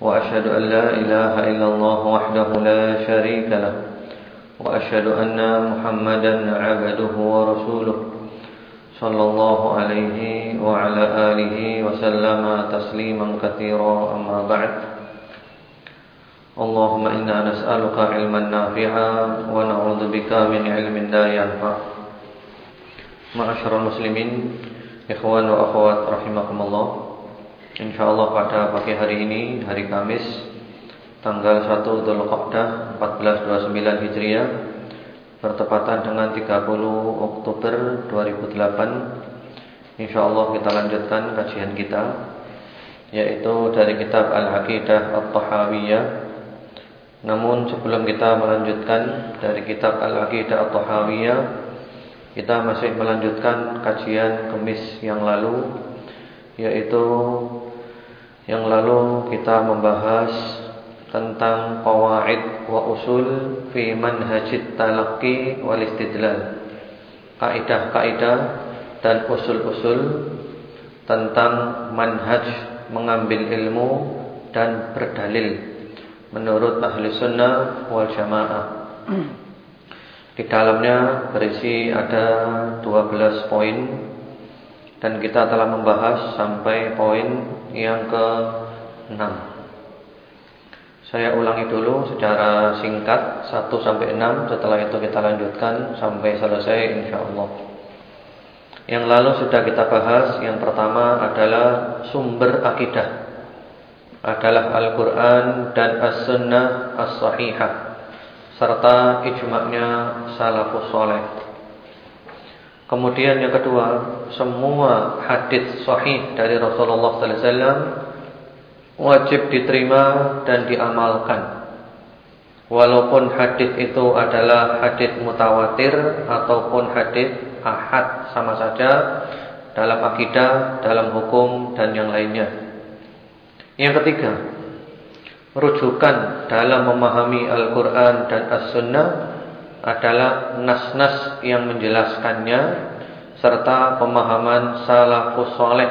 وأشهد أن لا إله إلا الله وحده لا شريك له وأشهد أن محمدا عبده ورسوله صلى الله عليه وعلى آله وسلم تسليما كثيرا. أما بعد اللهم إنا نسألك علما نافعا ونعوذ بك من علم لا ينفع. معاشر المسلمين إخوان وأخوات رحمكم الله InsyaAllah pada pagi hari ini Hari Kamis Tanggal 1 Dhul Qaqdah 1429 Hijriah Bertepatan dengan 30 Oktober 2008 InsyaAllah kita lanjutkan kajian kita Yaitu dari kitab Al-Haqidah At-Tahawiyah. Namun sebelum kita melanjutkan Dari kitab Al-Haqidah At-Tahawiyah Kita masih melanjutkan kajian kemis yang lalu Yaitu yang lalu kita membahas tentang qawaid wa usul fi manhajit talaqqi wal istidlal. Kaidah-kaidah dan usul-usul tentang manhaj mengambil ilmu dan berdalil menurut ahli sunnah wal jamaah. Di dalamnya berisi ada 12 poin dan kita telah membahas sampai poin yang ke-6 Saya ulangi dulu secara singkat 1 sampai 6 Setelah itu kita lanjutkan sampai selesai insyaAllah Yang lalu sudah kita bahas. Yang pertama adalah sumber akidah. Adalah Al-Quran dan As-Sunnah As-Sahihah. Serta ijma'nya Salafus Soleh Kemudian yang kedua, semua hadis sahih dari Rasulullah sallallahu alaihi wasallam wajib diterima dan diamalkan. Walaupun hadis itu adalah hadis mutawatir ataupun hadis ahad sama saja dalam akidah, dalam hukum dan yang lainnya. Yang ketiga, rujukan dalam memahami Al-Qur'an dan As-Sunnah adalah nas-nas yang menjelaskannya serta pemahaman salafus soleh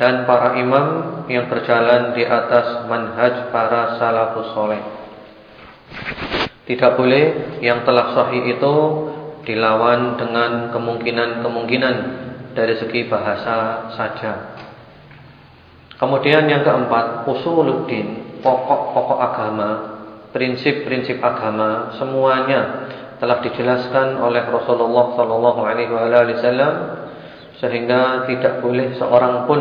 dan para imam yang berjalan di atas manhaj para salafus soleh. Tidak boleh yang telah sahih itu dilawan dengan kemungkinan-kemungkinan dari segi bahasa saja. Kemudian yang keempat, usuluddin, pokok-pokok agama, prinsip-prinsip agama semuanya telah dijelaskan oleh Rasulullah sallallahu alaihi wasallam sehingga tidak boleh seorang pun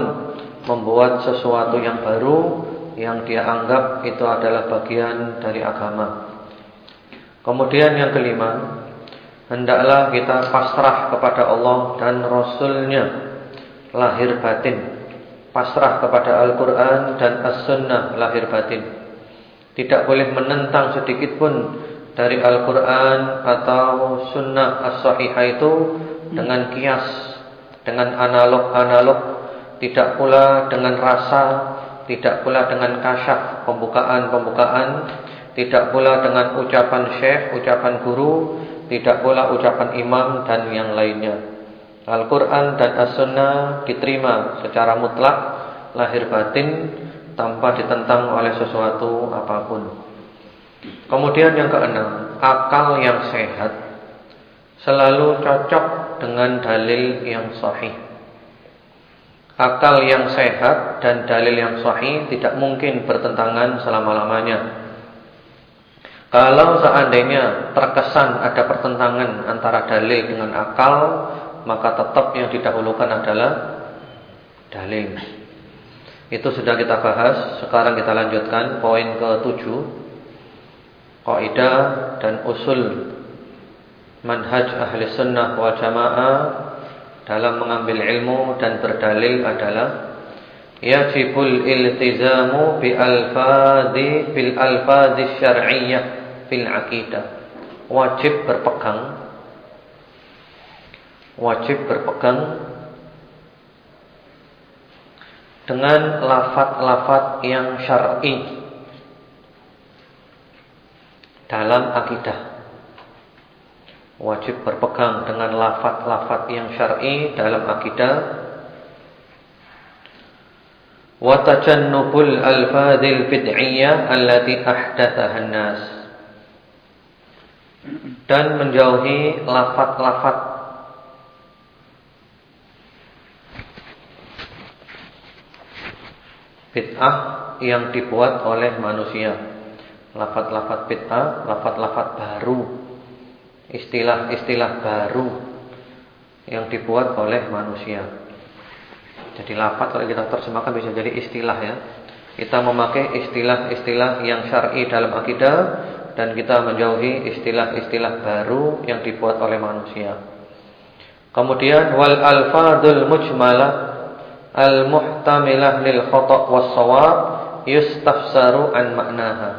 membuat sesuatu yang baru yang dia anggap itu adalah bagian dari agama. Kemudian yang kelima, hendaklah kita pasrah kepada Allah dan Rasulnya lahir batin. Pasrah kepada Al-Quran dan As-Sunnah lahir batin. Tidak boleh menentang sedikit pun dari Al-Quran atau Sunnah As-Sahihah itu dengan kias, dengan analog-analog, tidak pula dengan rasa, tidak pula dengan kasyaf, pembukaan-pembukaan, tidak pula dengan ucapan syekh, ucapan guru, tidak pula ucapan imam dan yang lainnya. Al-Quran dan As-Sunnah diterima secara mutlak, lahir batin, tanpa ditentang oleh sesuatu apa pun. Kemudian yang keenam, akal yang sehat selalu cocok dengan dalil yang sahih. Akal yang sehat dan dalil yang sahih tidak mungkin bertentangan selama-lamanya. Kalau seandainya terkesan ada pertentangan antara dalil dengan akal, maka tetap yang didahulukan adalah dalil. Itu sudah kita bahas, sekarang kita lanjutkan poin ke-7 kaidah dan usul manhaj ahli sunnah wal jamaah dalam mengambil ilmu dan berdalil adalah yajibul iltizamu bi alfadhi bil alfadhi syar'iyyah fil aqidah. Wajib berpegang. Wajib berpegang dengan lafat-lafat yang syar'i dalam akidah. Wajib berpegang dengan lafat-lafat yang syar'i dalam akidah. Wa tajannubul alfadhil bid'iyyah allati ahdathaha nas Dan menjauhi lafat-lafat bid'ah yang dibuat oleh manusia. Lafat-lafat bid'ah, lafat-lafat baru, istilah-istilah baru yang dibuat oleh manusia. Jadi lafat kalau kita terjemahkan bisa jadi istilah ya. Kita memakai istilah-istilah yang syar'i dalam akidah dan kita menjauhi istilah-istilah baru yang dibuat oleh manusia. Kemudian wal alfadul mujmalah al-muhtamilah lil khata' was shawab yustafsaru an maknaha.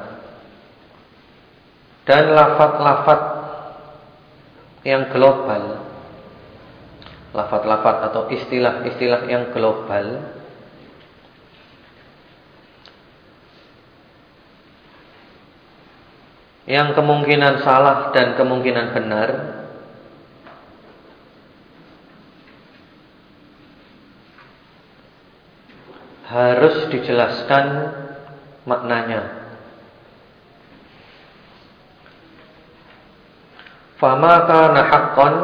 Dan lafat-lafat yang global. Lafat-lafat atau istilah-istilah yang global. Yang kemungkinan salah dan kemungkinan benar harus dijelaskan maknanya. Fama kana haqqan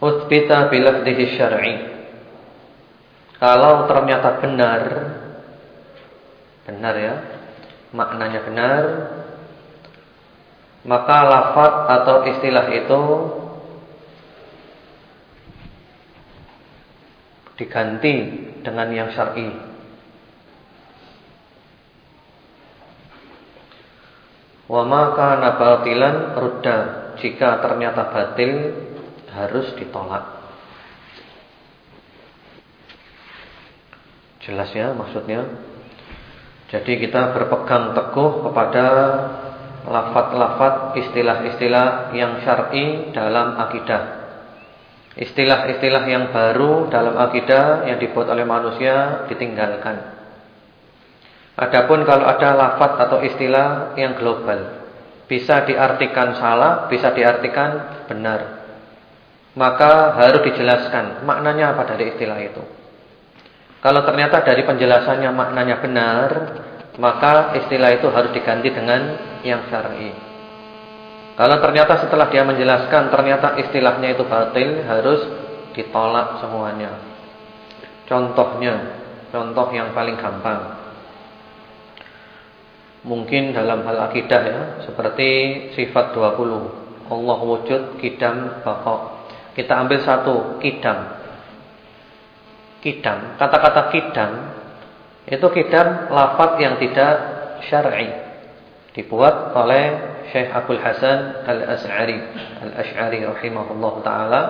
uthbita bilafdihi syar'i. Kalau ternyata benar benar ya, maknanya benar, maka lafaz atau istilah itu diganti dengan yang syar'i. Wa ma kana batilan rudda. Jika ternyata batil harus ditolak. Jelas ya maksudnya? Jadi kita berpegang teguh kepada lafat-lafat istilah-istilah yang syar'i dalam akidah. Istilah-istilah yang baru dalam akidah yang dibuat oleh manusia ditinggalkan. Adapun kalau ada lafaz atau istilah yang global, bisa diartikan salah, bisa diartikan benar. Maka harus dijelaskan maknanya apa dari istilah itu. Kalau ternyata dari penjelasannya maknanya benar, maka istilah itu harus diganti dengan yang syar'i. Kalau ternyata setelah dia menjelaskan ternyata istilahnya itu batil, harus ditolak semuanya. Contohnya, contoh yang paling gampang. Mungkin dalam hal akidah ya, seperti sifat 20. Allah wujud, kidam, bakok. Kita ambil satu, kidam. Kidam, kata-kata kidam itu kidam lafaz yang tidak syar'i. Dibuat oleh Syekh Abdul Hasan Al-As'ari Al-Ash'ari rahimahullah taala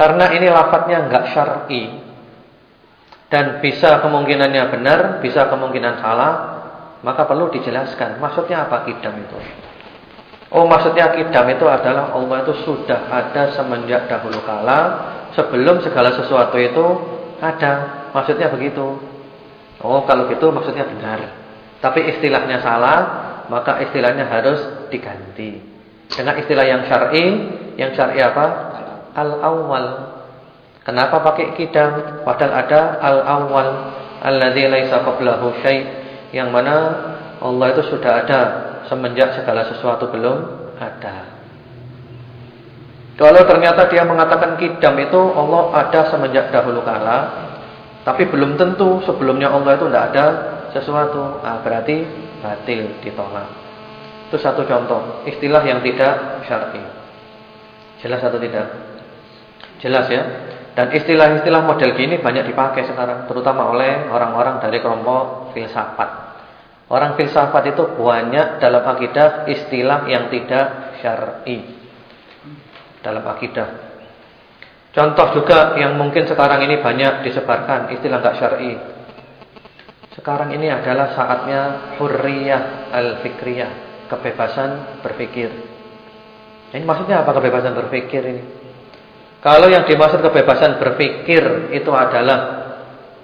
karena ini lafadznya enggak syar'i dan bisa kemungkinannya benar, bisa kemungkinan salah, maka perlu dijelaskan maksudnya apa kidam itu. Oh, maksudnya kidam itu adalah Allah itu sudah ada semenjak dahulu kala, sebelum segala sesuatu itu ada. Maksudnya begitu. Oh, kalau gitu maksudnya benar. Tapi istilahnya salah, maka istilahnya harus diganti. Dengan istilah yang syar'i, yang syar'i apa? Al-awwal. Kenapa pakai kidam? Padahal ada al-awwal alladzi laisa qablahu syai' yang mana Allah itu sudah ada semenjak segala sesuatu belum ada. Kalau ternyata dia mengatakan kidam itu Allah ada semenjak dahulu kala, tapi belum tentu sebelumnya Allah itu tidak ada sesuatu. Nah, berarti batil ditolak. Itu satu contoh istilah yang tidak syar'i. Jelas atau tidak? Jelas ya. Dan istilah-istilah model gini banyak dipakai sekarang, terutama oleh orang-orang dari kelompok filsafat. Orang filsafat itu banyak dalam akidah istilah yang tidak syar'i. Dalam akidah. Contoh juga yang mungkin sekarang ini banyak disebarkan istilah enggak syar'i. Sekarang ini adalah saatnya hurriyah al-fikriyah, kebebasan berpikir. Ini maksudnya apa kebebasan berpikir ini? Kalau yang dimaksud kebebasan berpikir itu adalah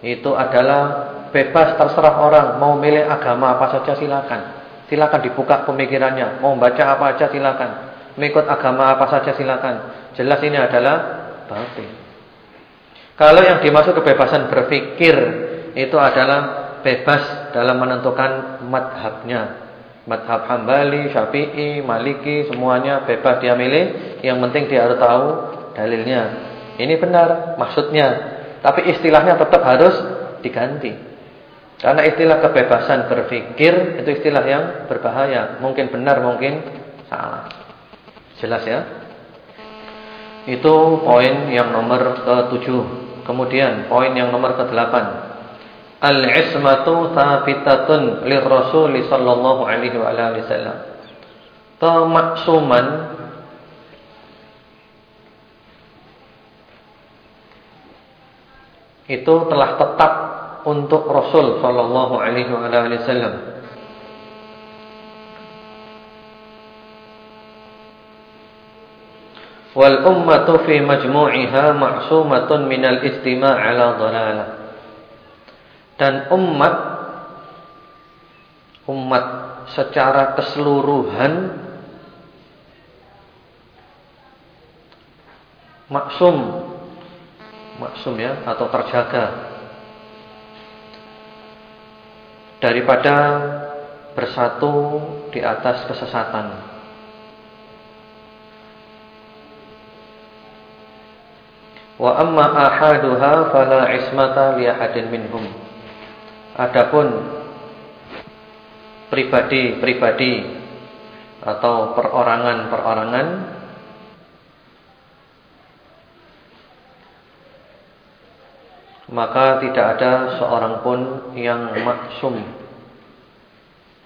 itu adalah bebas terserah orang mau milih agama apa saja silakan. Silakan dibuka pemikirannya, mau baca apa saja silakan, mengikut agama apa saja silakan. Jelas ini adalah batin. Kalau yang dimaksud kebebasan berpikir itu adalah bebas dalam menentukan madhabnya. Madhab Hambali, Syafi'i, Maliki, semuanya bebas dia milih. Yang penting dia harus tahu dalilnya. Ini benar maksudnya. Tapi istilahnya tetap harus diganti. Karena istilah kebebasan berpikir itu istilah yang berbahaya. Mungkin benar, mungkin salah. Jelas ya? Itu poin yang nomor ke-7. Kemudian poin yang nomor ke-8. Al-ismatu thabitatun lirrasul sallallahu alaihi wa alihi wasallam. Kemaksuman itu telah tetap untuk Rasul sallallahu alaihi wa alihi wasallam. wal ummatu fi majmu'iha ma'sumatun minal istima' ala dhalalah dan umat umat secara keseluruhan maksum maksum ya atau terjaga daripada bersatu di atas kesesatan Wa amma ahaduha fala ismata li minhum. Adapun pribadi-pribadi atau perorangan-perorangan maka tidak ada seorang pun yang maksum.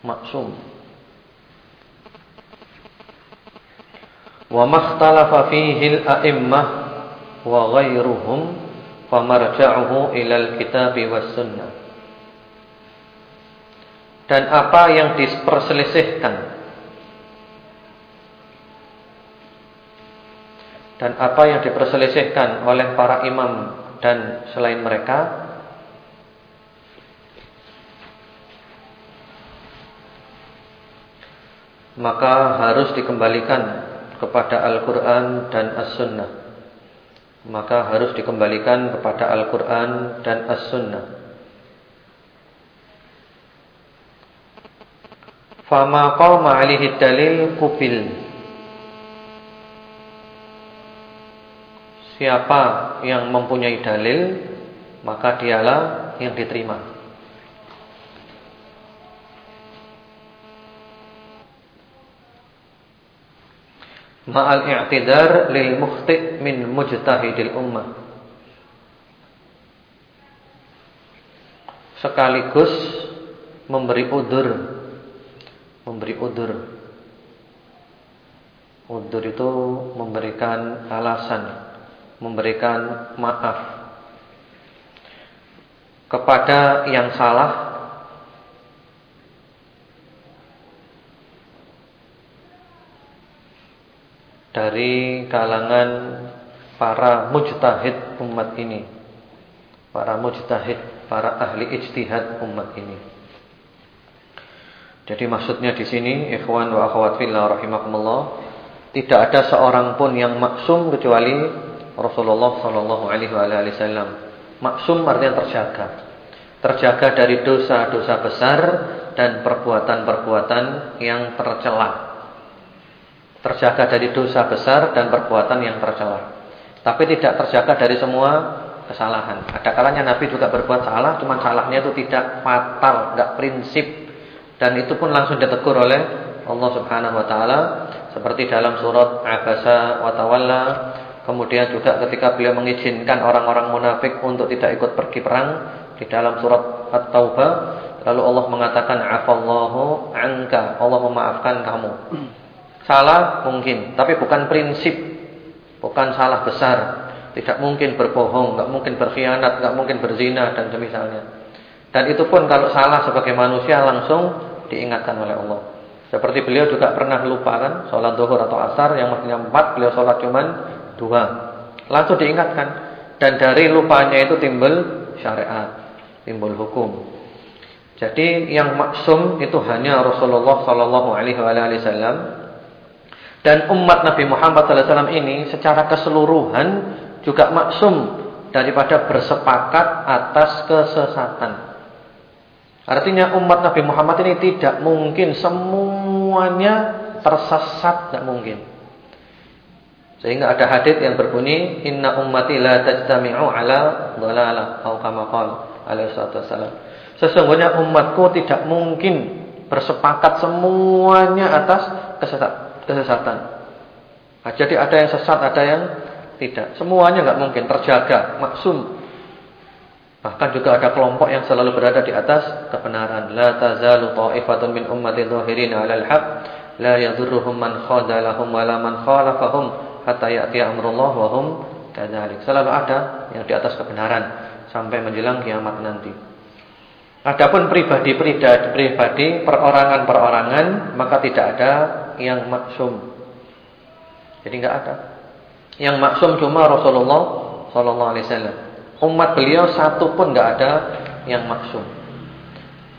Maksum. Wa makhtalafa fihi al-a'immah wa ghairuhum famarja'uhu ilal kitab was sunnah dan apa yang diperselisihkan? Dan apa yang diperselisihkan oleh para imam dan selain mereka? Maka harus dikembalikan kepada Al-Qur'an dan As-Sunnah. Maka harus dikembalikan kepada Al-Quran dan As-Sunnah. Fama qawma alihi dalil kubil. Siapa yang mempunyai dalil, maka dialah yang diterima. ma'al i'tidar lil mukhti' min mujtahidil ummah sekaligus memberi udur memberi udur udur itu memberikan alasan memberikan maaf kepada yang salah dari kalangan para mujtahid umat ini. Para mujtahid, para ahli ijtihad umat ini. Jadi maksudnya di sini ikhwan wa akhwat fillah rahimakumullah, tidak ada seorang pun yang maksum kecuali Rasulullah sallallahu alaihi wasallam. Maksum artinya terjaga. Terjaga dari dosa-dosa besar dan perbuatan-perbuatan yang tercela terjaga dari dosa besar dan perbuatan yang tercela. Tapi tidak terjaga dari semua kesalahan. Ada kalanya Nabi juga berbuat salah, cuma salahnya itu tidak fatal, tidak prinsip dan itu pun langsung ditegur oleh Allah Subhanahu wa taala seperti dalam surat Abasa wa Tawalla. Kemudian juga ketika beliau mengizinkan orang-orang munafik untuk tidak ikut pergi perang di dalam surat At-Taubah, lalu Allah mengatakan afallahu anka, Allah memaafkan kamu. Salah mungkin, tapi bukan prinsip, bukan salah besar. tidak mungkin berbohong, nggak mungkin berkhianat, nggak mungkin berzina dan semisalnya. Dan itu pun kalau salah sebagai manusia langsung diingatkan oleh Allah. Seperti beliau juga pernah lupa kan sholat zuhur atau asar yang mestinya empat beliau sholat cuman dua, langsung diingatkan. Dan dari lupanya itu timbul syariat, timbul hukum. Jadi yang maksum itu hanya Rasulullah sallallahu alaihi wasallam dan umat Nabi Muhammad sallallahu alaihi wasallam ini secara keseluruhan juga maksum daripada bersepakat atas kesesatan. Artinya umat Nabi Muhammad ini tidak mungkin semuanya tersesat, tidak mungkin. Sehingga ada hadis yang berbunyi inna ummati la tajtami'u ala dhalalah atau kama qala alaihi wasallam. Sesungguhnya umatku tidak mungkin bersepakat semuanya atas kesesatan. Jadi ada yang sesat, ada yang tidak. Semuanya nggak mungkin terjaga, maksum. Bahkan juga ada kelompok yang selalu berada di atas kebenaran. La tazalu ta'ifatun min ummati dhahirina 'alal haqq la yadhurruhum man khadalahum wa la man khalafahum hatta ya'ti amrullah wa hum kadzalik. Selalu ada yang di atas kebenaran sampai menjelang kiamat nanti. Adapun pribadi-pribadi, perorangan-perorangan, maka tidak ada yang maksum. Jadi enggak ada. Yang maksum cuma Rasulullah sallallahu alaihi wasallam. Umat beliau satu pun enggak ada yang maksum.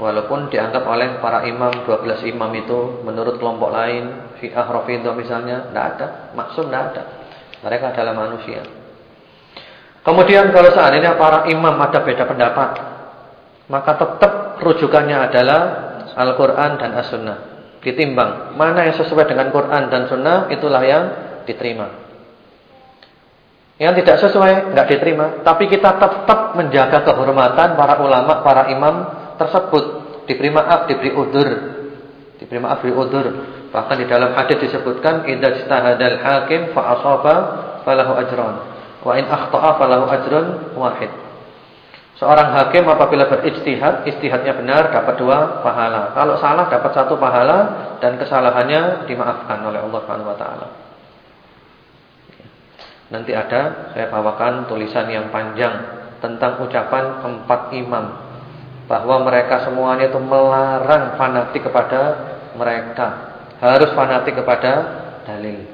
Walaupun dianggap oleh para imam 12 imam itu menurut kelompok lain, Syiah Rafidhah misalnya, enggak ada, maksum enggak ada. Mereka adalah manusia. Kemudian kalau seandainya para imam ada beda pendapat, maka tetap rujukannya adalah Al-Quran dan As-Sunnah. Ditimbang mana yang sesuai dengan Quran dan Sunnah itulah yang diterima. Yang tidak sesuai nggak diterima. Tapi kita tetap menjaga kehormatan para ulama, para imam tersebut. Diberi maaf, diberi udur, diberi maaf, diberi udur. Bahkan di dalam hadis disebutkan idza ijtahadal hakim fa asaba falahu ajran wa in akhta'a falahu ajrun wahid. Seorang hakim apabila berijtihad, istihadnya benar dapat dua pahala. Kalau salah dapat satu pahala dan kesalahannya dimaafkan oleh Allah Subhanahu wa taala. Nanti ada saya bawakan tulisan yang panjang tentang ucapan empat imam bahwa mereka semuanya itu melarang fanatik kepada mereka. Harus fanatik kepada dalil.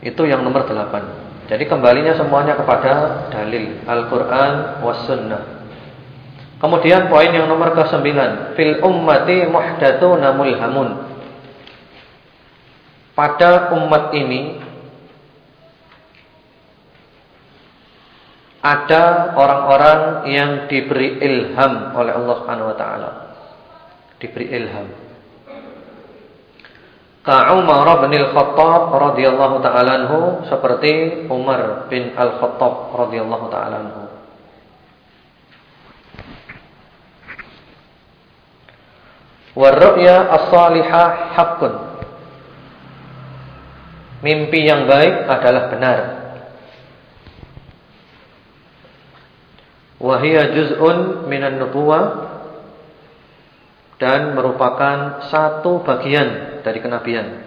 Itu yang nomor delapan. Jadi kembalinya semuanya kepada dalil Al-Qur'an was. Kemudian poin yang nomor ke-9, fil ummati muhdatsuna mulhamun. Pada umat ini ada orang-orang yang diberi ilham oleh Allah Subhanahu wa taala. Diberi ilham. Ka Umar bin Al-Khattab radhiyallahu taala anhu seperti Umar bin Al-Khattab radhiyallahu taala anhu. Warru'ya as-salihah haqqun. Mimpi yang baik adalah benar. Wahia juz'un minan nubuwah dan merupakan satu bagian dari kenabian.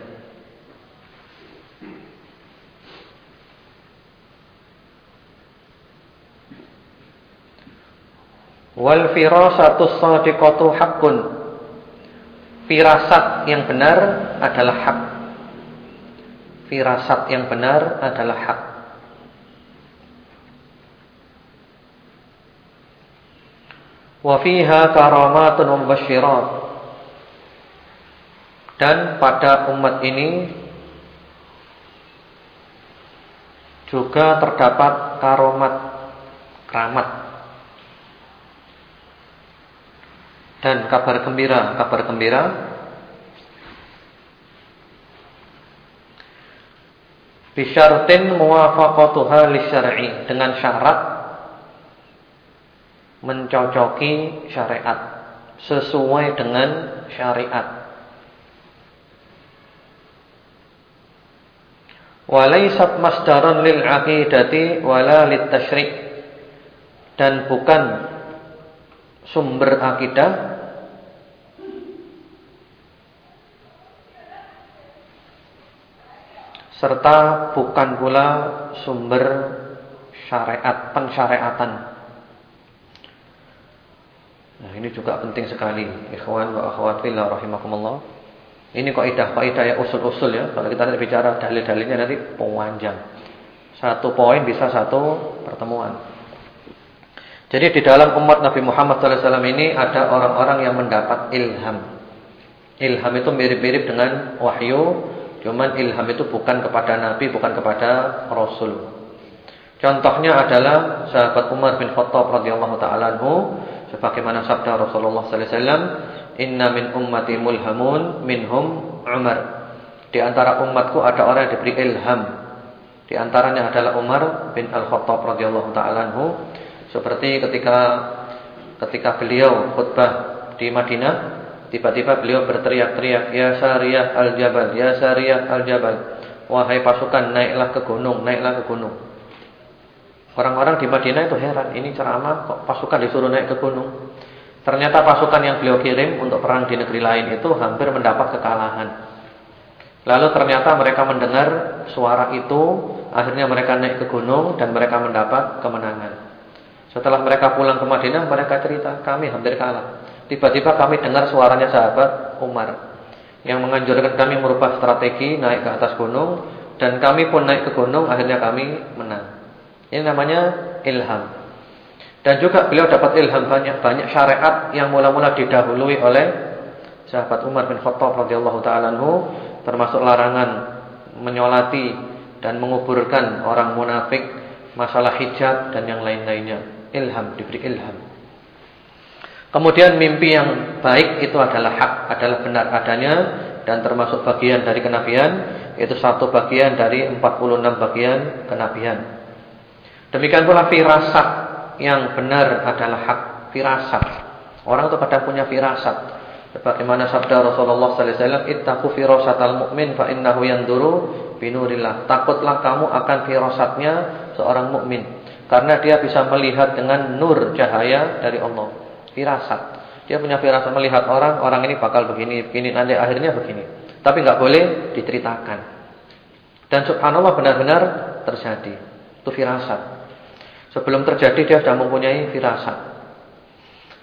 Wal firasatu shadiqatu haqqun. Firasat yang benar adalah hak. Firasat yang benar adalah hak. Wa fiha karamatun mubasysyirat. Dan pada umat ini juga terdapat karomat keramat dan kabar gembira, kabar gembira bisyaratin muwafaqatuha lisyar'i dengan syarat mencocoki syariat sesuai dengan syariat. Walaisat masdaran lil aqidati wala lit tasyri' dan bukan sumber akidah serta bukan pula sumber syariat pensyariatan. Nah, ini juga penting sekali, ikhwan wa akhwat fillah rahimakumullah. Ini kaidah, kaidah ya usul-usul ya. Kalau kita nanti bicara dalil-dalilnya nanti panjang. Satu poin bisa satu pertemuan. Jadi di dalam umat Nabi Muhammad SAW ini ada orang-orang yang mendapat ilham. Ilham itu mirip-mirip dengan wahyu, cuman ilham itu bukan kepada Nabi, bukan kepada Rasul. Contohnya adalah sahabat Umar bin Khattab radhiyallahu taala anhu sebagaimana sabda Rasulullah sallallahu alaihi wasallam, "Inna min ummati mulhamun minhum Umar." Di antara umatku ada orang yang diberi ilham. Di antaranya adalah Umar bin Al-Khattab radhiyallahu taala anhu seperti ketika ketika beliau khutbah di Madinah, tiba-tiba beliau berteriak-teriak, "Ya Sariyah al-Jabal, ya Sariyah al-Jabal." Wahai pasukan, naiklah ke gunung, naiklah ke gunung. Orang-orang di Madinah itu heran, ini ceramah kok pasukan disuruh naik ke gunung. Ternyata pasukan yang beliau kirim untuk perang di negeri lain itu hampir mendapat kekalahan. Lalu ternyata mereka mendengar suara itu, akhirnya mereka naik ke gunung dan mereka mendapat kemenangan. Setelah mereka pulang ke Madinah, mereka cerita, kami hampir kalah. Tiba-tiba kami dengar suaranya sahabat Umar yang menganjurkan kami merubah strategi naik ke atas gunung dan kami pun naik ke gunung, akhirnya kami menang. Ini namanya ilham. Dan juga beliau dapat ilham banyak banyak syariat yang mula-mula didahului oleh sahabat Umar bin Khattab radhiyallahu taala termasuk larangan menyolati dan menguburkan orang munafik, masalah hijab dan yang lain-lainnya ilham, diberi ilham. Kemudian mimpi yang baik itu adalah hak, adalah benar adanya dan termasuk bagian dari kenabian, itu satu bagian dari 46 bagian kenabian. Demikian pula firasat yang benar adalah hak, firasat. Orang itu pada punya firasat. Sebagaimana sabda Rasulullah sallallahu alaihi wasallam, "Ittaqu firasatal mu'min fa innahu yanduru binurillah." Takutlah kamu akan firasatnya seorang mukmin. Karena dia bisa melihat dengan nur cahaya dari Allah. Firasat. Dia punya firasat melihat orang, orang ini bakal begini, begini, nanti akhirnya begini. Tapi nggak boleh diceritakan. Dan subhanallah benar-benar terjadi. Itu firasat. Sebelum terjadi dia sudah mempunyai firasat.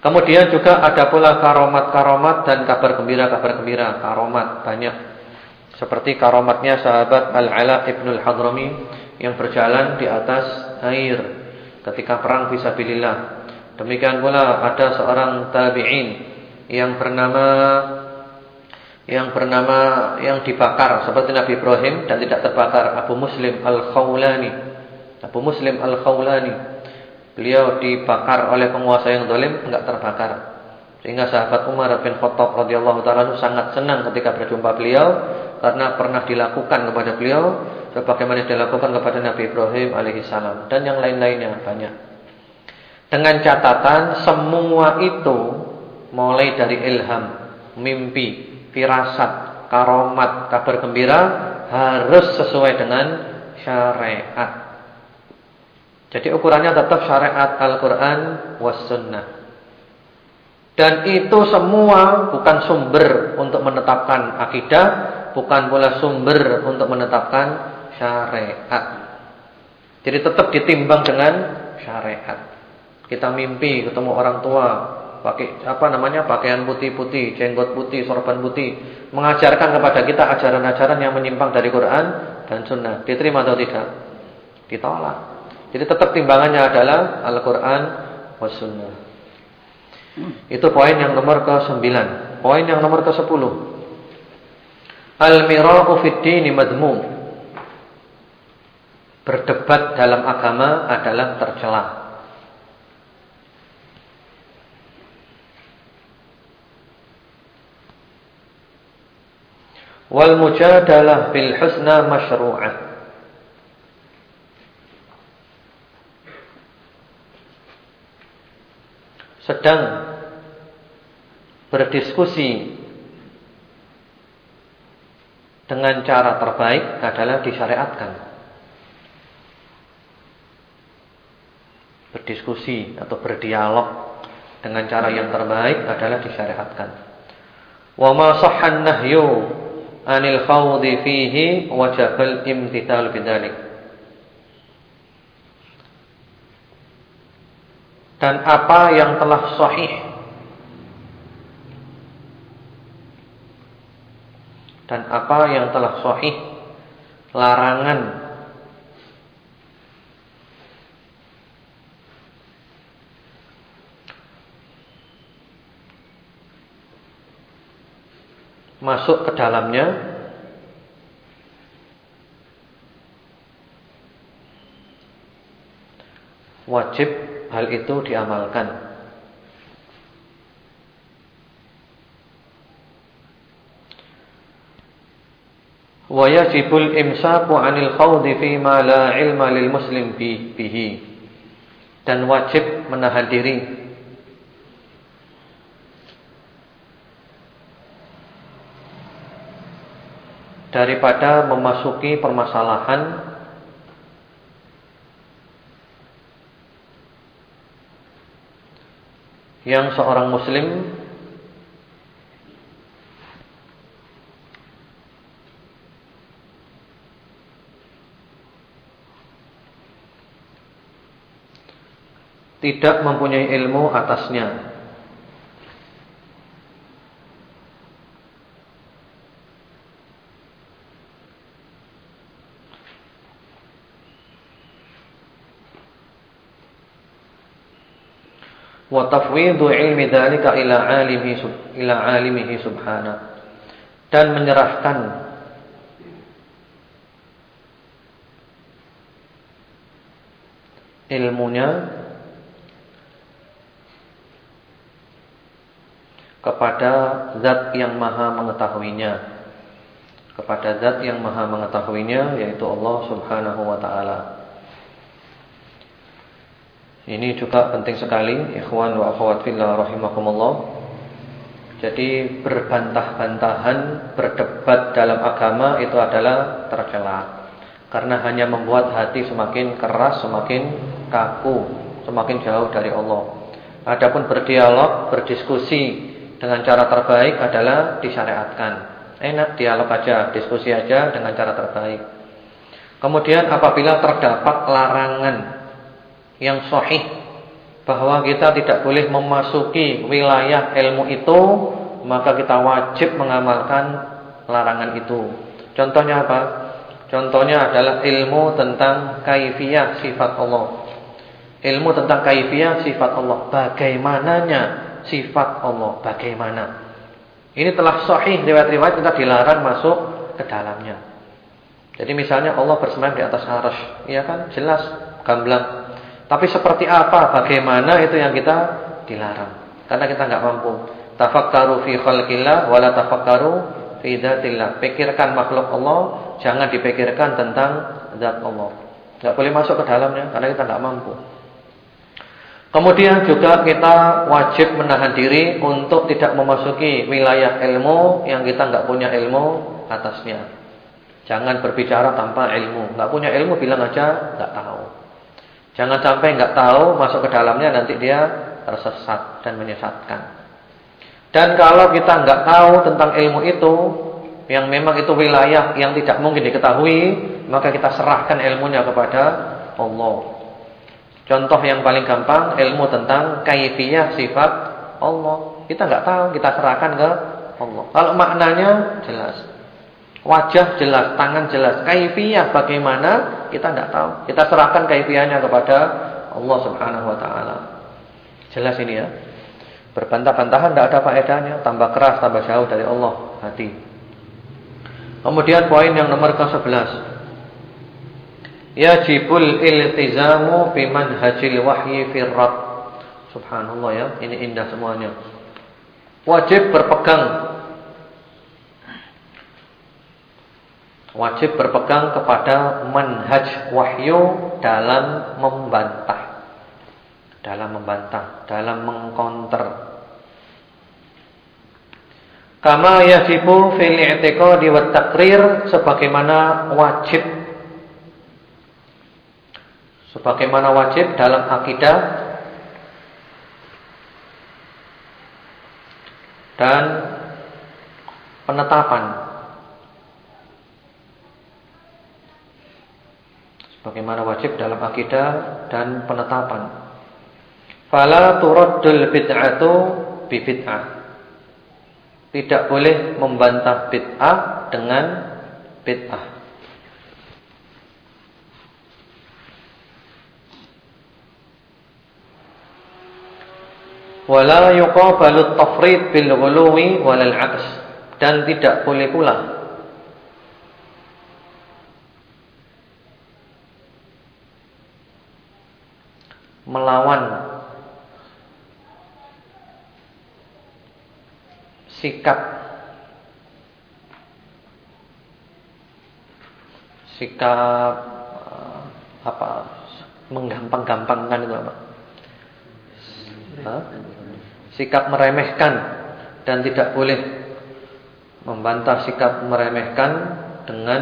Kemudian juga ada pula karomat-karomat dan kabar gembira-kabar gembira. Karomat banyak. Seperti karomatnya sahabat Al-Ala Ibnul Hadrami yang berjalan di atas air ketika perang fisabilillah. Demikian pula ada seorang tabi'in yang bernama yang bernama yang dibakar seperti Nabi Ibrahim dan tidak terbakar Abu Muslim Al-Khawlani. Abu Muslim Al-Khawlani. Beliau dibakar oleh penguasa yang zalim enggak terbakar. Sehingga sahabat Umar bin Khattab radhiyallahu taala sangat senang ketika berjumpa beliau karena pernah dilakukan kepada beliau sebagaimana dilakukan kepada Nabi Ibrahim alaihissalam dan yang lain-lainnya banyak. Dengan catatan semua itu mulai dari ilham, mimpi, firasat, karomat, kabar gembira harus sesuai dengan syariat. Jadi ukurannya tetap syariat Al-Qur'an was sunnah. Dan itu semua bukan sumber untuk menetapkan akidah, bukan pula sumber untuk menetapkan syariat. Jadi tetap ditimbang dengan syariat. Kita mimpi ketemu orang tua pakai apa namanya pakaian putih-putih, jenggot putih, sorban putih, mengajarkan kepada kita ajaran-ajaran yang menyimpang dari Quran dan Sunnah. Diterima atau tidak? Ditolak. Jadi tetap timbangannya adalah Al-Quran was Sunnah. Itu poin yang nomor ke-9. Poin yang nomor ke-10. Al-mira'u fid dini madmum berdebat dalam agama adalah tercela. Wal mujadalah bil husna masyru'ah. Sedang berdiskusi dengan cara terbaik adalah disyariatkan. berdiskusi atau berdialog dengan cara yang terbaik adalah disyariatkan. Wa ma sahhan nahyu anil khawdi fihi wajabal imtithal bidzalik. Dan apa yang telah sahih. Dan apa yang telah sahih larangan. Masuk ke dalamnya. Wajib hal itu diamalkan. Wa yajibul imsaku 'anil fi ma la 'ilma lil muslim bihi. Dan wajib menahan diri daripada memasuki permasalahan yang seorang muslim tidak mempunyai ilmu atasnya wa tafwidhu ilmi dzalika ila alimihi ila alimihi subhana. Dan menyerahkan ilmunya kepada zat yang maha mengetahuinya. Kepada zat yang maha mengetahuinya yaitu Allah Subhanahu wa taala ini juga penting sekali ikhwan wa akhwat fillah rahimakumullah. Jadi berbantah-bantahan, berdebat dalam agama itu adalah tercela. Karena hanya membuat hati semakin keras, semakin kaku, semakin jauh dari Allah. Adapun berdialog, berdiskusi dengan cara terbaik adalah disyariatkan. Enak dialog aja, diskusi aja dengan cara terbaik. Kemudian apabila terdapat larangan yang sahih bahwa kita tidak boleh memasuki wilayah ilmu itu, maka kita wajib mengamalkan larangan itu. Contohnya apa? Contohnya adalah ilmu tentang kaifiyah sifat Allah. Ilmu tentang kaifiyah sifat Allah. Bagaimananya sifat Allah, bagaimana? Ini telah sahih riwayat-riwayat kita dilarang masuk ke dalamnya. Jadi misalnya Allah bersemayam di atas arasy, ya kan? Jelas, gamblang. Tapi seperti apa, bagaimana itu yang kita dilarang. Karena kita nggak mampu. Tafakkaru fi khalqillah wala tafakkaru fi dzatillah. Pikirkan makhluk Allah, jangan dipikirkan tentang zat Allah. Enggak boleh masuk ke dalamnya karena kita nggak mampu. Kemudian juga kita wajib menahan diri untuk tidak memasuki wilayah ilmu yang kita nggak punya ilmu atasnya. Jangan berbicara tanpa ilmu. Nggak punya ilmu bilang aja nggak tahu. Jangan sampai nggak tahu masuk ke dalamnya nanti dia tersesat dan menyesatkan. Dan kalau kita nggak tahu tentang ilmu itu, yang memang itu wilayah yang tidak mungkin diketahui, maka kita serahkan ilmunya kepada Allah. Contoh yang paling gampang ilmu tentang kaifiyah sifat Allah. Kita nggak tahu, kita serahkan ke Allah. Kalau maknanya jelas. Wajah jelas, tangan jelas. Kaifiyah bagaimana kita tidak tahu. Kita serahkan kaifiyahnya kepada Allah Subhanahu wa taala. Jelas ini ya. Berbantah-bantahan tidak ada faedahnya, tambah keras, tambah jauh dari Allah hati. Kemudian poin yang nomor ke-11. Yajibul iltizamu biman hajil wahyi firrat. Subhanallah ya, ini indah semuanya. Wajib berpegang wajib berpegang kepada manhaj wahyu dalam membantah. Dalam membantah dalam mengkonter. Kama yajibu fil i'tiqadi wat takrir sebagaimana wajib. Sebagaimana wajib dalam akidah dan penetapan Sebagaimana wajib dalam akidah dan penetapan. Fala turaddul bid'atu bi bid'ah. Tidak boleh membantah bid'ah dengan bid'ah. Wala yuqabalu tafrid bil ghuluwi walal 'aks dan tidak boleh pula melawan sikap sikap eh, apa menggampang-gampangkan itu apa? Sikap meremehkan dan tidak boleh membantah sikap meremehkan dengan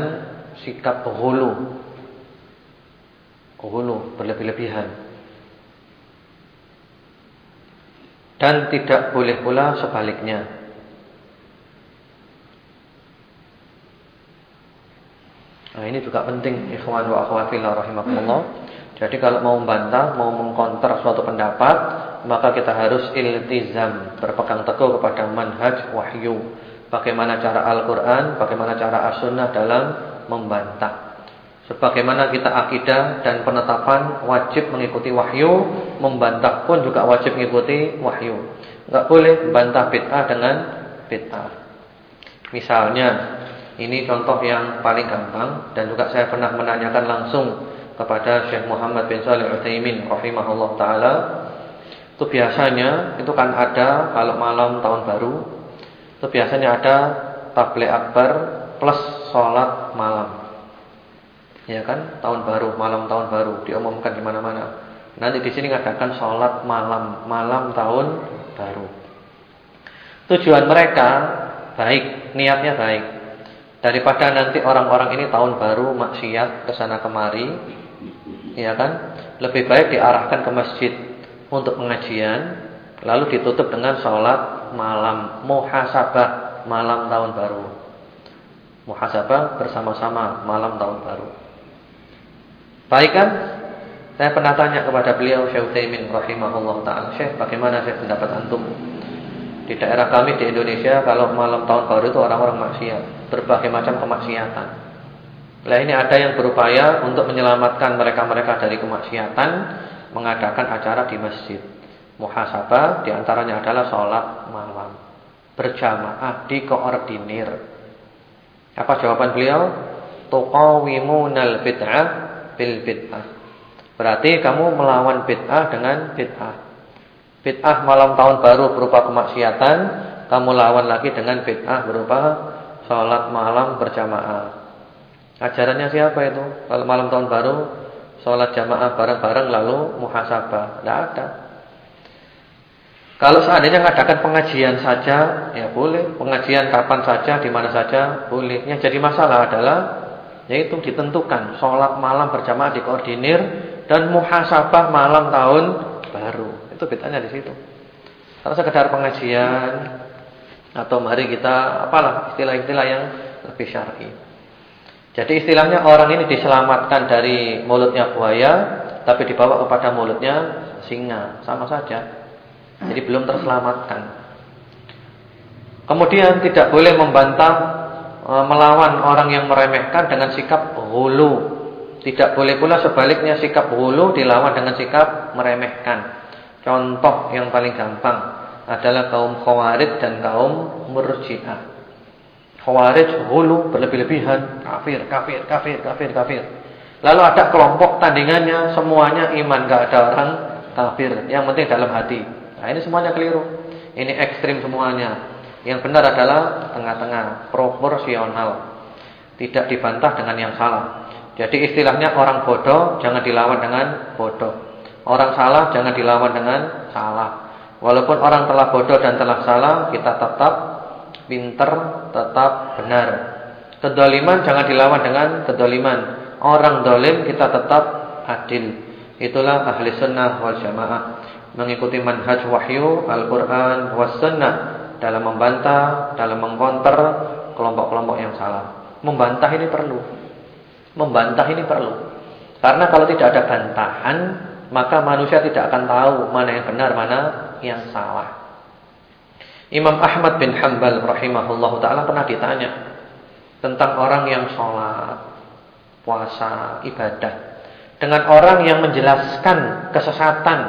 sikap hulu. Hulu berlebih-lebihan. Dan tidak boleh pula sebaliknya. Nah, ini juga penting ikhwan wa akhwat fillah rahimakumullah. Jadi kalau mau membantah, mau mengkonter suatu pendapat, maka kita harus iltizam, berpegang teguh kepada manhaj wahyu. Bagaimana cara Al-Qur'an, bagaimana cara As-Sunnah dalam membantah. Sebagaimana kita akidah dan penetapan wajib mengikuti wahyu, membantah pun juga wajib mengikuti wahyu. Enggak boleh membantah bid'ah dengan bid'ah. Misalnya, ini contoh yang paling gampang dan juga saya pernah menanyakan langsung kepada Syekh Muhammad bin Shalih Utsaimin rahimahullah taala itu biasanya itu kan ada kalau malam tahun baru itu biasanya ada tabligh akbar plus sholat malam. Ya kan? Tahun baru, malam tahun baru diumumkan di mana-mana. Nanti di sini ngadakan sholat malam, malam tahun baru. Tujuan mereka baik, niatnya baik. Daripada nanti orang-orang ini tahun baru maksiat ke sana kemari, ya kan? Lebih baik diarahkan ke masjid untuk pengajian lalu ditutup dengan sholat malam muhasabah malam tahun baru. Muhasabah bersama-sama malam tahun baru. Baik kan? Saya pernah tanya kepada beliau Syekh Utsaimin rahimahullah taala, "Syekh, bagaimana saya pendapat antum?" Di daerah kami di Indonesia kalau malam tahun baru itu orang-orang maksiat, berbagai macam kemaksiatan. Nah ini ada yang berupaya untuk menyelamatkan mereka-mereka dari kemaksiatan mengadakan acara di masjid. Muhasabah di antaranya adalah sholat malam berjamaah di koordinir. Apa jawaban beliau? Tuqawimunal bid'ah bil bid'ah. Berarti kamu melawan bid'ah dengan bid'ah. Bid'ah malam tahun baru berupa kemaksiatan, kamu lawan lagi dengan bid'ah berupa sholat malam berjamaah. Ajarannya siapa itu? Kalau malam tahun baru Sholat jamaah bareng-bareng lalu muhasabah Tidak ada Kalau seandainya mengadakan pengajian saja Ya boleh Pengajian kapan saja, di mana saja Boleh Yang jadi masalah adalah Yaitu ditentukan Sholat malam berjamaah dikoordinir Dan muhasabah malam tahun baru Itu bedanya di situ Kalau sekedar pengajian Atau mari kita Apalah istilah-istilah yang lebih syar'i jadi istilahnya orang ini diselamatkan dari mulutnya buaya, tapi dibawa kepada mulutnya singa, sama saja. Jadi belum terselamatkan. Kemudian tidak boleh membantah melawan orang yang meremehkan dengan sikap hulu. Tidak boleh pula sebaliknya sikap hulu dilawan dengan sikap meremehkan. Contoh yang paling gampang adalah kaum khawarij dan kaum murji'ah. Khawarij hulu berlebih-lebihan, kafir, kafir, kafir, kafir, kafir. Lalu ada kelompok tandingannya semuanya iman, gak ada orang kafir. Yang penting dalam hati. Nah, ini semuanya keliru. Ini ekstrim semuanya. Yang benar adalah tengah-tengah, proporsional. Tidak dibantah dengan yang salah. Jadi istilahnya orang bodoh jangan dilawan dengan bodoh. Orang salah jangan dilawan dengan salah. Walaupun orang telah bodoh dan telah salah, kita tetap pinter tetap benar. Kedoliman jangan dilawan dengan kedoliman. Orang dolim kita tetap adil. Itulah ahli sunnah wal jamaah. Mengikuti manhaj wahyu, Al-Quran, was sunnah. Dalam membantah, dalam mengkonter kelompok-kelompok yang salah. Membantah ini perlu. Membantah ini perlu. Karena kalau tidak ada bantahan, maka manusia tidak akan tahu mana yang benar, mana yang salah. Imam Ahmad bin Hanbal rahimahullahu taala pernah ditanya tentang orang yang sholat, puasa, ibadah dengan orang yang menjelaskan kesesatan,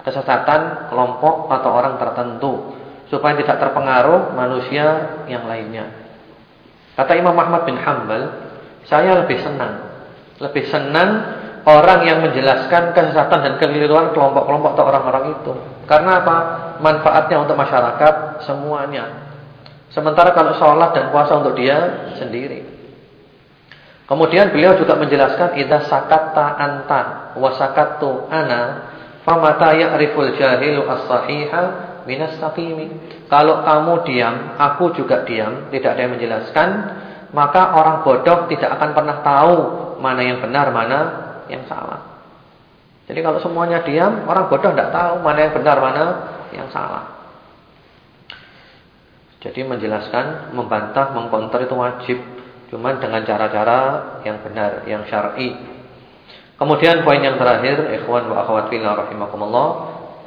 kesesatan kelompok atau orang tertentu supaya tidak terpengaruh manusia yang lainnya. Kata Imam Ahmad bin Hanbal, saya lebih senang lebih senang orang yang menjelaskan kesesatan dan kekeliruan kelompok-kelompok atau orang-orang itu. Karena apa? Manfaatnya untuk masyarakat semuanya. Sementara kalau sholat dan puasa untuk dia sendiri. Kemudian beliau juga menjelaskan idza sakatta anta wa sakattu ana famata ya'riful jahilu as-sahiha minas saqimi. Kalau kamu diam, aku juga diam, tidak ada yang menjelaskan, maka orang bodoh tidak akan pernah tahu mana yang benar, mana yang salah. Jadi kalau semuanya diam, orang bodoh tidak tahu mana yang benar, mana yang salah. Jadi menjelaskan, membantah, mengkonter itu wajib, cuman dengan cara-cara yang benar, yang syar'i. Kemudian poin yang terakhir, ikhwan wa akhwat fillah rahimakumullah,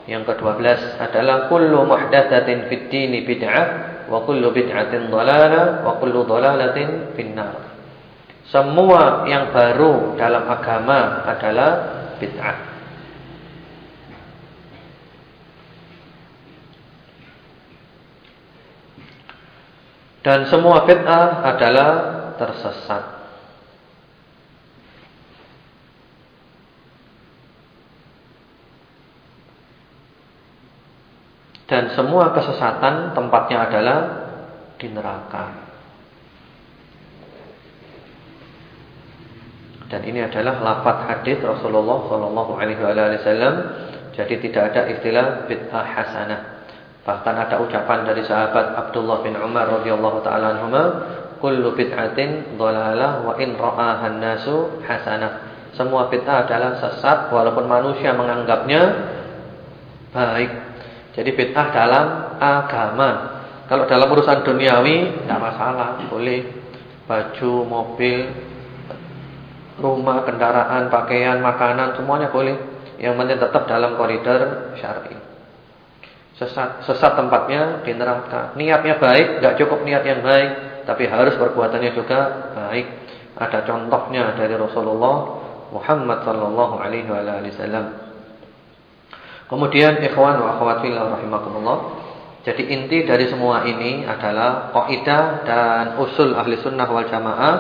yang ke-12 adalah kullu muhdatsatin fid dini bid'ah wa kullu bid'atin dhalalah wa kullu dhalalatin finnar. Semua yang baru dalam agama adalah bid'ah. Dan semua bid'ah adalah tersesat. Dan semua kesesatan tempatnya adalah di neraka. Dan ini adalah lafaz hadis Rasulullah sallallahu alaihi wasallam. Jadi tidak ada istilah bid'ah hasanah. Bahkan ada ucapan dari sahabat Abdullah bin Umar radhiyallahu taala anhuma, "Kullu bid'atin dhalalah wa in ra'aha an-nasu hasanah." Semua bid'ah adalah sesat walaupun manusia menganggapnya baik. Jadi bid'ah dalam agama. Kalau dalam urusan duniawi tidak masalah, boleh baju, mobil, rumah, kendaraan, pakaian, makanan semuanya boleh. Yang penting tetap dalam koridor syar'i. Sesat, sesat tempatnya di neraka. Niatnya baik, enggak cukup niat yang baik, tapi harus perbuatannya juga baik. Ada contohnya dari Rasulullah Muhammad sallallahu alaihi wasallam. Kemudian ikhwan wa akhwat fillah rahimakumullah. Jadi inti dari semua ini adalah kaidah dan usul ahli sunnah wal jamaah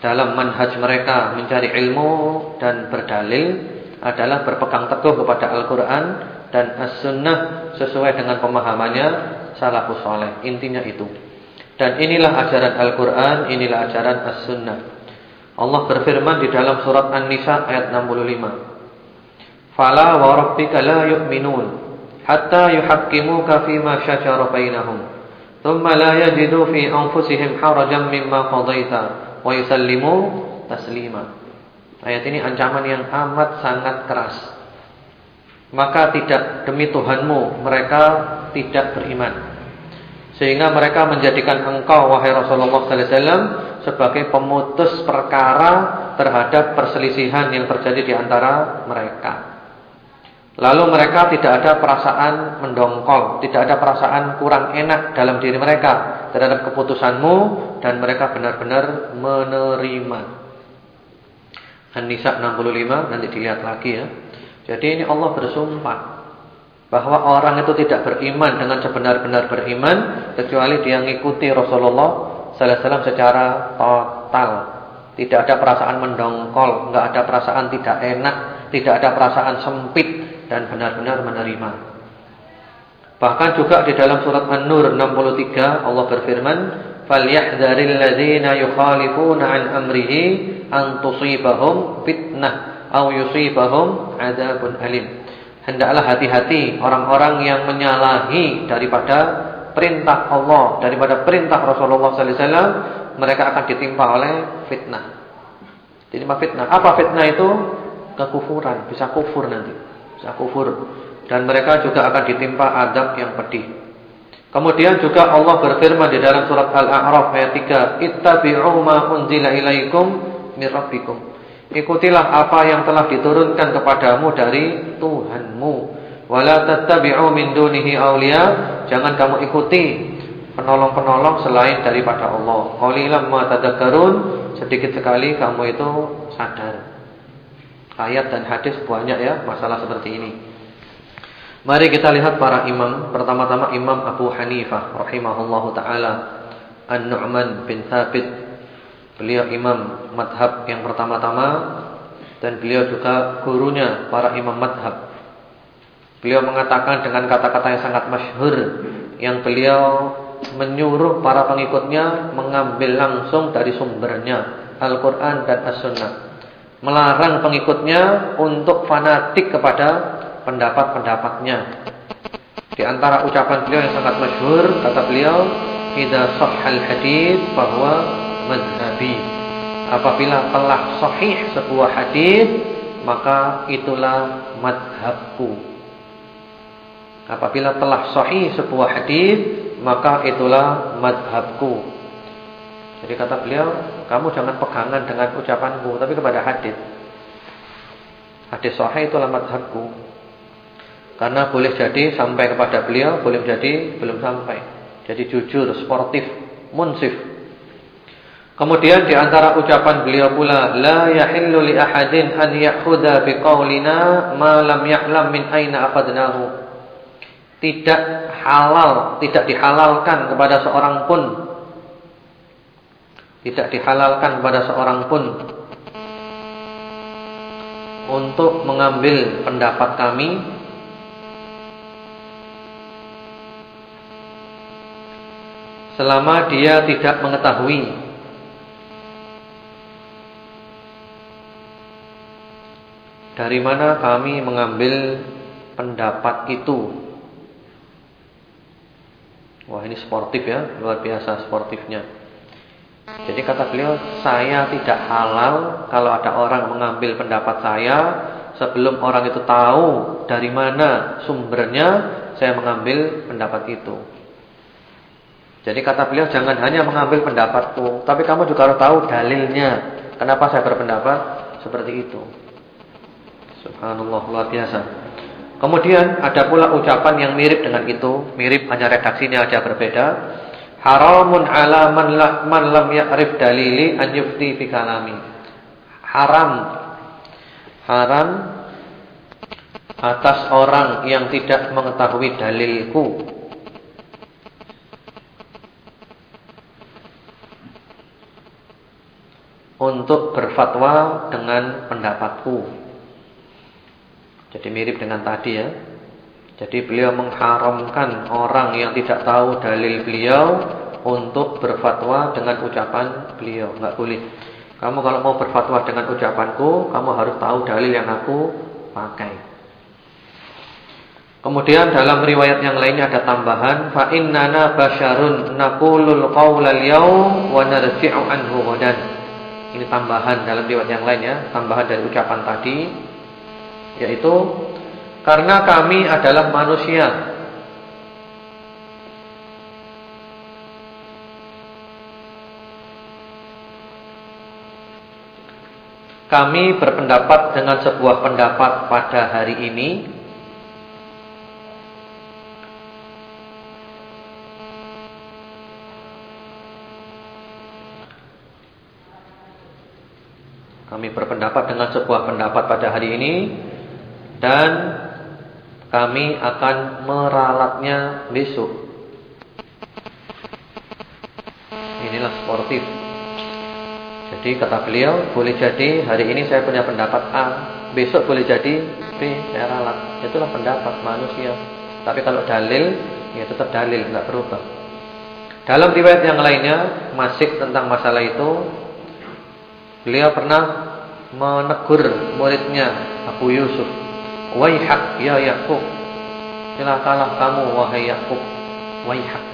dalam manhaj mereka mencari ilmu dan berdalil adalah berpegang teguh kepada Al-Quran dan As-Sunnah sesuai dengan pemahamannya salafus soleh. Intinya itu. Dan inilah ajaran Al-Quran, inilah ajaran As-Sunnah. Allah berfirman di dalam surat An-Nisa ayat 65. Fala wa rabbika la yu'minun hatta yuhakkimuka fima syajara bainahum. Thumma la yajidu fi anfusihim harajan mimma qadaita wa yusallimu taslima. Ayat ini ancaman yang amat sangat keras. Maka tidak demi Tuhanmu mereka tidak beriman. Sehingga mereka menjadikan engkau wahai Rasulullah sallallahu alaihi wasallam sebagai pemutus perkara terhadap perselisihan yang terjadi di antara mereka. Lalu mereka tidak ada perasaan mendongkol, tidak ada perasaan kurang enak dalam diri mereka terhadap keputusanmu dan mereka benar-benar menerima. An-Nisa 65 nanti dilihat lagi ya. Jadi ini Allah bersumpah bahwa orang itu tidak beriman dengan sebenar-benar beriman kecuali dia mengikuti Rasulullah sallallahu alaihi wasallam secara total. Tidak ada perasaan mendongkol, enggak ada perasaan tidak enak, tidak ada perasaan sempit dan benar-benar menerima. Bahkan juga di dalam surat An-Nur 63 Allah berfirman, "Falyahdharil ladzina yukhalifuna an amrihi an tusibahum fitnah aw yusibahum adzabun alim." Hendaklah hati-hati orang-orang yang menyalahi daripada perintah Allah, daripada perintah Rasulullah sallallahu alaihi wasallam, mereka akan ditimpa oleh fitnah. Jadi fitnah. Apa fitnah itu? Kekufuran, bisa kufur nanti bisa kufur dan mereka juga akan ditimpa adab yang pedih. Kemudian juga Allah berfirman di dalam surat Al-A'raf ayat 3, "Ittabi'u ma unzila ilaikum mir rabbikum." Ikutilah apa yang telah diturunkan kepadamu dari Tuhanmu. Wala tattabi'u min dunihi awliya. Jangan kamu ikuti penolong-penolong selain daripada Allah. Qalilan ma tadakkarun. Sedikit sekali kamu itu sadar. Ayat dan hadis banyak ya masalah seperti ini. Mari kita lihat para imam. Pertama-tama Imam Abu Hanifah rahimahullahu taala. An-Nu'man bin Thabit Beliau imam madhab yang pertama-tama dan beliau juga gurunya para imam madhab. Beliau mengatakan dengan kata-kata yang sangat masyhur yang beliau menyuruh para pengikutnya mengambil langsung dari sumbernya Al-Quran dan As-Sunnah. Melarang pengikutnya untuk fanatik kepada pendapat-pendapatnya. Di antara ucapan beliau yang sangat masyhur kata beliau, "Idza sahhal hadits bahwa madhabi. Apabila telah sahih sebuah hadis, maka itulah madhabku. Apabila telah sahih sebuah hadis, maka itulah madhabku. Jadi kata beliau, kamu jangan pegangan dengan ucapanku, tapi kepada hadis. Hadis sahih itulah madhabku. Karena boleh jadi sampai kepada beliau, boleh jadi belum sampai. Jadi jujur, sportif, munsif. Kemudian di antara ucapan beliau pula la yahillu li ahadin an ya'khudha bi qaulina ma lam ya'lam min aina aqadnahu. Tidak halal, tidak dihalalkan kepada seorang pun tidak dihalalkan kepada seorang pun untuk mengambil pendapat kami selama dia tidak mengetahui Dari mana kami mengambil pendapat itu? Wah ini sportif ya, luar biasa sportifnya. Jadi kata beliau, saya tidak halal kalau ada orang mengambil pendapat saya sebelum orang itu tahu dari mana sumbernya, saya mengambil pendapat itu. Jadi kata beliau jangan hanya mengambil pendapatku, tapi kamu juga harus tahu dalilnya. Kenapa saya berpendapat seperti itu? Subhanallah luar biasa. Kemudian ada pula ucapan yang mirip dengan itu, mirip hanya redaksinya aja berbeda. Haramun ala man, la, man lam ya'rif dalili an yufti fi kalami. Haram. Haram atas orang yang tidak mengetahui dalilku untuk berfatwa dengan pendapatku. Jadi mirip dengan tadi ya. Jadi beliau mengharamkan orang yang tidak tahu dalil beliau untuk berfatwa dengan ucapan beliau. Enggak boleh. Kamu kalau mau berfatwa dengan ucapanku, kamu harus tahu dalil yang aku pakai. Kemudian dalam riwayat yang lainnya ada tambahan fa innana basyarun naqulul qaula al-yawm wa narji'u anhu ghadan. Ini tambahan dalam riwayat yang lain ya, tambahan dari ucapan tadi yaitu karena kami adalah manusia. Kami berpendapat dengan sebuah pendapat pada hari ini. Kami berpendapat dengan sebuah pendapat pada hari ini. Dan kami akan meralatnya besok. Inilah sportif. Jadi kata beliau, boleh jadi hari ini saya punya pendapat A, besok boleh jadi B, saya ralat. Itulah pendapat manusia. Tapi kalau dalil, ya tetap dalil, nggak berubah. Dalam riwayat yang lainnya masih tentang masalah itu, beliau pernah menegur muridnya Abu Yusuf Waihak ya Yakub. Celakalah kamu wahai Yakub. Waihak.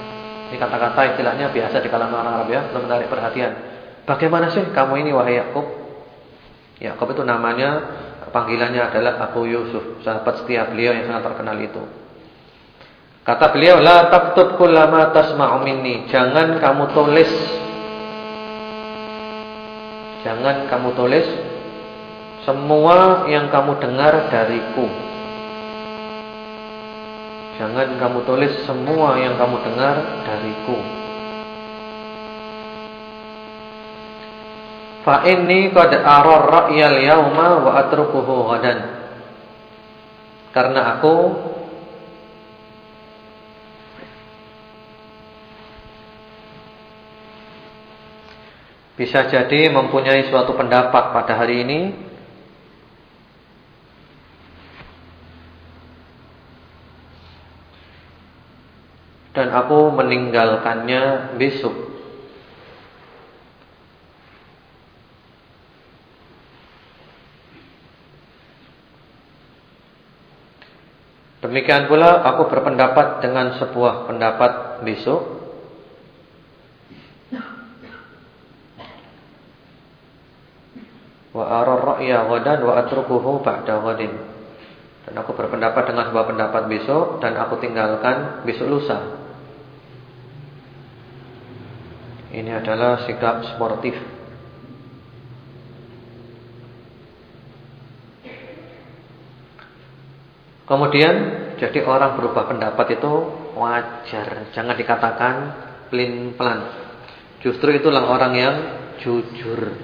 Ini kata-kata istilahnya biasa di kalangan orang Arab ya, belum menarik perhatian. Bagaimana sih kamu ini wahai Yakub? Yakub itu namanya panggilannya adalah Abu Yusuf, sahabat setia beliau yang sangat terkenal itu. Kata beliau, "La taktub kullama tasma'u minni." Jangan kamu tulis Jangan kamu tulis semua yang kamu dengar dariku. Jangan kamu tulis semua yang kamu dengar dariku. Fa inni qad ara ra'yal yauma wa atrukuhu ghadan. Karena aku bisa jadi mempunyai suatu pendapat pada hari ini dan aku meninggalkannya besok. Demikian pula aku berpendapat dengan sebuah pendapat besok. Wa ara ra'ya ghadan wa atrukuhu ba'da ghadin Dan aku berpendapat dengan sebuah pendapat besok Dan aku tinggalkan besok lusa Ini adalah sikap sportif Kemudian jadi orang berubah pendapat itu wajar, jangan dikatakan pelin pelan. Justru itulah orang yang jujur.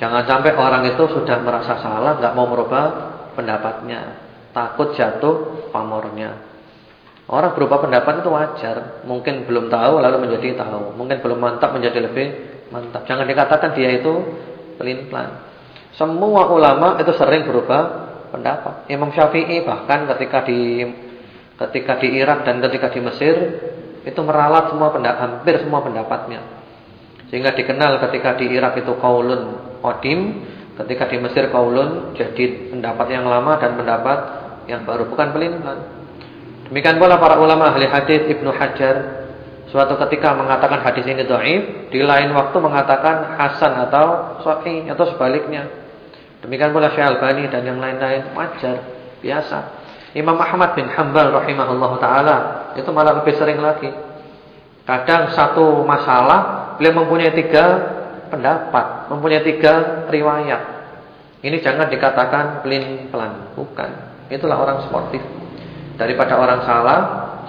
Jangan sampai orang itu sudah merasa salah, nggak mau merubah pendapatnya, takut jatuh pamornya. Orang berubah pendapat itu wajar, mungkin belum tahu lalu menjadi tahu, mungkin belum mantap menjadi lebih mantap. Jangan dikatakan dia itu pelin pelan. Semua ulama itu sering berubah pendapat. Imam Syafi'i bahkan ketika di ketika di Irak dan ketika di Mesir itu meralat semua pendapat, hampir semua pendapatnya. Sehingga dikenal ketika di Irak itu kaulun qadim, ketika di Mesir kaulun jadi pendapat yang lama dan pendapat yang baru bukan pelintan. Demikian pula para ulama ahli hadis Ibnu Hajar suatu ketika mengatakan hadis ini dhaif, di lain waktu mengatakan hasan atau sahih atau sebaliknya. Demikian pula Syekh Albani dan yang lain-lain wajar, biasa. Imam Ahmad bin Hanbal rahimahullah taala itu malah lebih sering lagi. Kadang satu masalah beliau mempunyai tiga pendapat, mempunyai tiga riwayat. Ini jangan dikatakan pelin pelan, bukan. Itulah orang sportif. Daripada orang salah,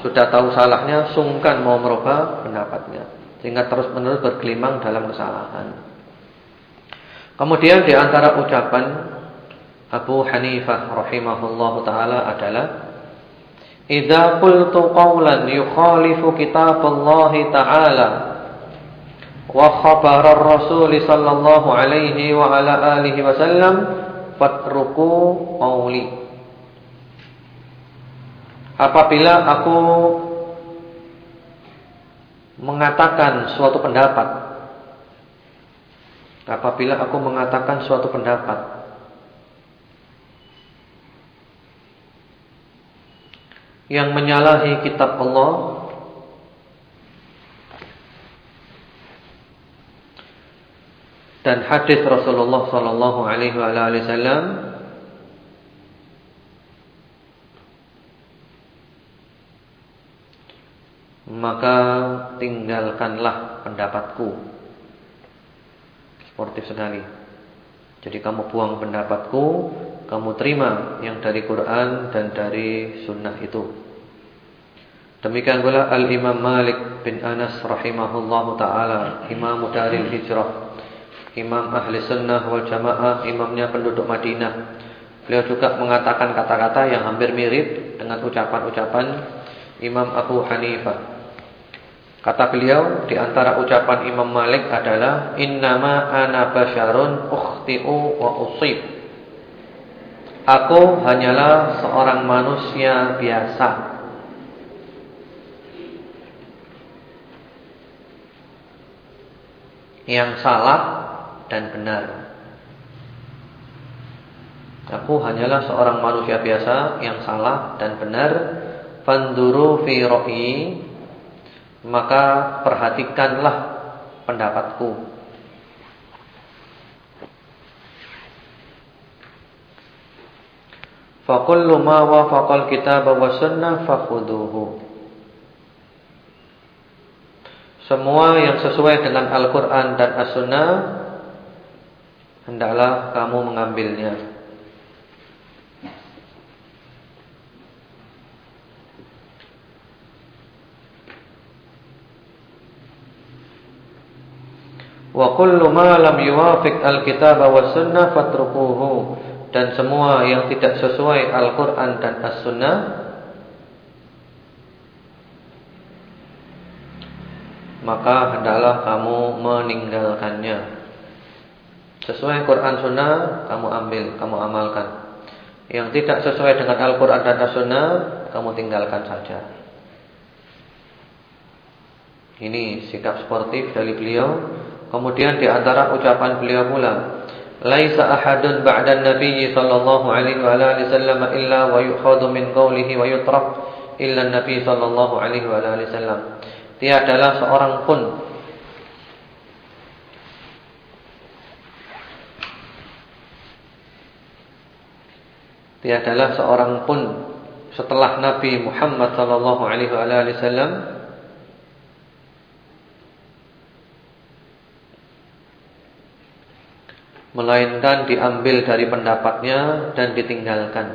sudah tahu salahnya, sungkan mau merubah pendapatnya, sehingga terus-menerus bergelimang dalam kesalahan. Kemudian di antara ucapan Abu Hanifah rahimahullahu taala adalah Idza qultu qawlan yukhalifu kitab Allah taala wa khabar ar-rasul sallallahu alaihi wa ala alihi wasallam fatruku qawli Apabila aku mengatakan suatu pendapat Apabila aku mengatakan suatu pendapat yang menyalahi kitab Allah dan hadis Rasulullah sallallahu alaihi wasallam maka tinggalkanlah pendapatku Sportif sekali. Jadi kamu buang pendapatku, kamu terima yang dari Quran dan dari sunnah itu. Demikian pula Al-Imam Malik bin Anas rahimahullahu taala, imam daril hijrah, imam ahli sunnah wal jamaah, imamnya penduduk Madinah. Beliau juga mengatakan kata-kata yang hampir mirip dengan ucapan-ucapan Imam Abu Hanifah Kata beliau di antara ucapan Imam Malik adalah innama ana basyarun ukhti'u wa usib. Aku hanyalah seorang manusia biasa. Yang salah dan benar. Aku hanyalah seorang manusia biasa yang salah dan benar. Fanduru fi ro'i maka perhatikanlah pendapatku. Fakullu ma wafaqal kitab wa sunnah fakhuduhu. Semua yang sesuai dengan Al-Qur'an dan As-Sunnah hendaklah kamu mengambilnya. Wa kullu ma lam yuwafiq al-kitab wa sunnah fatrukuhu dan semua yang tidak sesuai Al-Qur'an dan As-Sunnah maka hendaklah kamu meninggalkannya. Sesuai Quran Sunnah kamu ambil, kamu amalkan. Yang tidak sesuai dengan Al-Quran dan As-Sunnah kamu tinggalkan saja. Ini sikap sportif dari beliau Kemudian di antara ucapan beliau pula, "Laisa ahadun ba'da Nabi sallallahu alaihi wa alihi wasallam illa wa yukhadhu min qawlihi wa yutrak illa Nabi sallallahu alaihi wa alihi wasallam." Tiadalah seorang pun Tiadalah seorang pun setelah Nabi Muhammad sallallahu alaihi wasallam melainkan diambil dari pendapatnya dan ditinggalkan.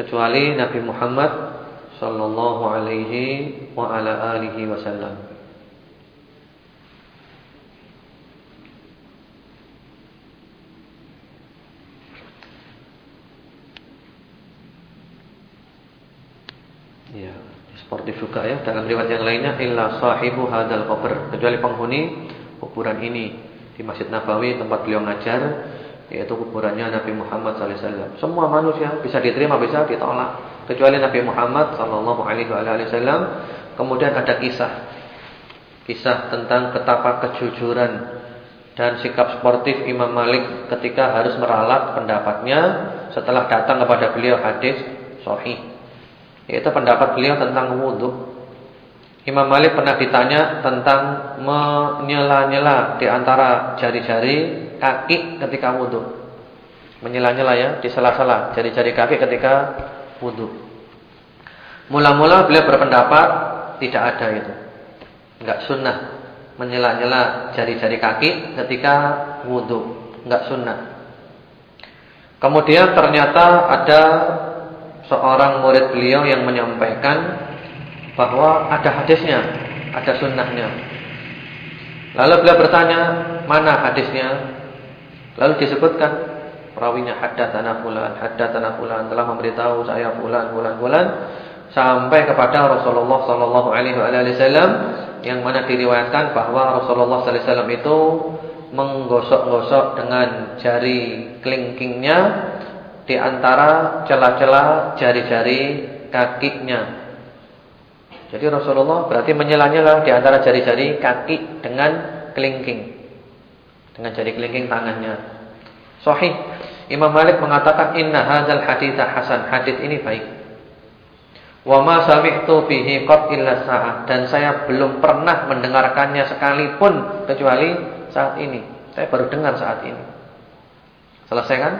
Kecuali Nabi Muhammad sallallahu alaihi wa ala alihi wasallam. Ya. Seperti juga ya. Dalam riwayat yang lainnya illa sahibu hadzal qabr. Kecuali penghuni kuburan ini di Masjid Nabawi tempat beliau ngajar yaitu kuburannya Nabi Muhammad SAW. Semua manusia bisa diterima bisa ditolak. Kecuali Nabi Muhammad sallallahu alaihi wasallam. Kemudian ada kisah. Kisah tentang betapa kejujuran dan sikap sportif Imam Malik ketika harus meralat pendapatnya setelah datang kepada beliau hadis sahih yaitu pendapat beliau tentang wudhu. Imam Malik pernah ditanya tentang menyela-nyela di antara jari-jari kaki ketika wudhu. Menyela-nyela ya di sela-sela jari-jari kaki ketika wudhu. Mula-mula beliau berpendapat tidak ada itu. Enggak sunnah menyela-nyela jari-jari kaki ketika wudhu. Enggak sunnah. Kemudian ternyata ada seorang murid beliau yang menyampaikan bahwa ada hadisnya, ada sunnahnya. Lalu beliau bertanya, mana hadisnya? Lalu disebutkan perawinya haddatsana fulan, haddatsana fulan telah memberitahu saya fulan, fulan sampai kepada Rasulullah sallallahu alaihi wasallam yang mana diriwayatkan bahwa Rasulullah sallallahu alaihi wasallam itu menggosok-gosok dengan jari kelingkingnya di antara celah-celah jari-jari kakinya. Jadi Rasulullah berarti menyela-nyela di antara jari-jari kaki dengan kelingking. Dengan jari kelingking tangannya. Sahih. Imam Malik mengatakan inna hadzal hadits hasan. Hadis ini baik. Wa ma sami'tu bihi qat illa sa'ah dan saya belum pernah mendengarkannya sekalipun kecuali saat ini. Saya baru dengar saat ini. Selesai kan?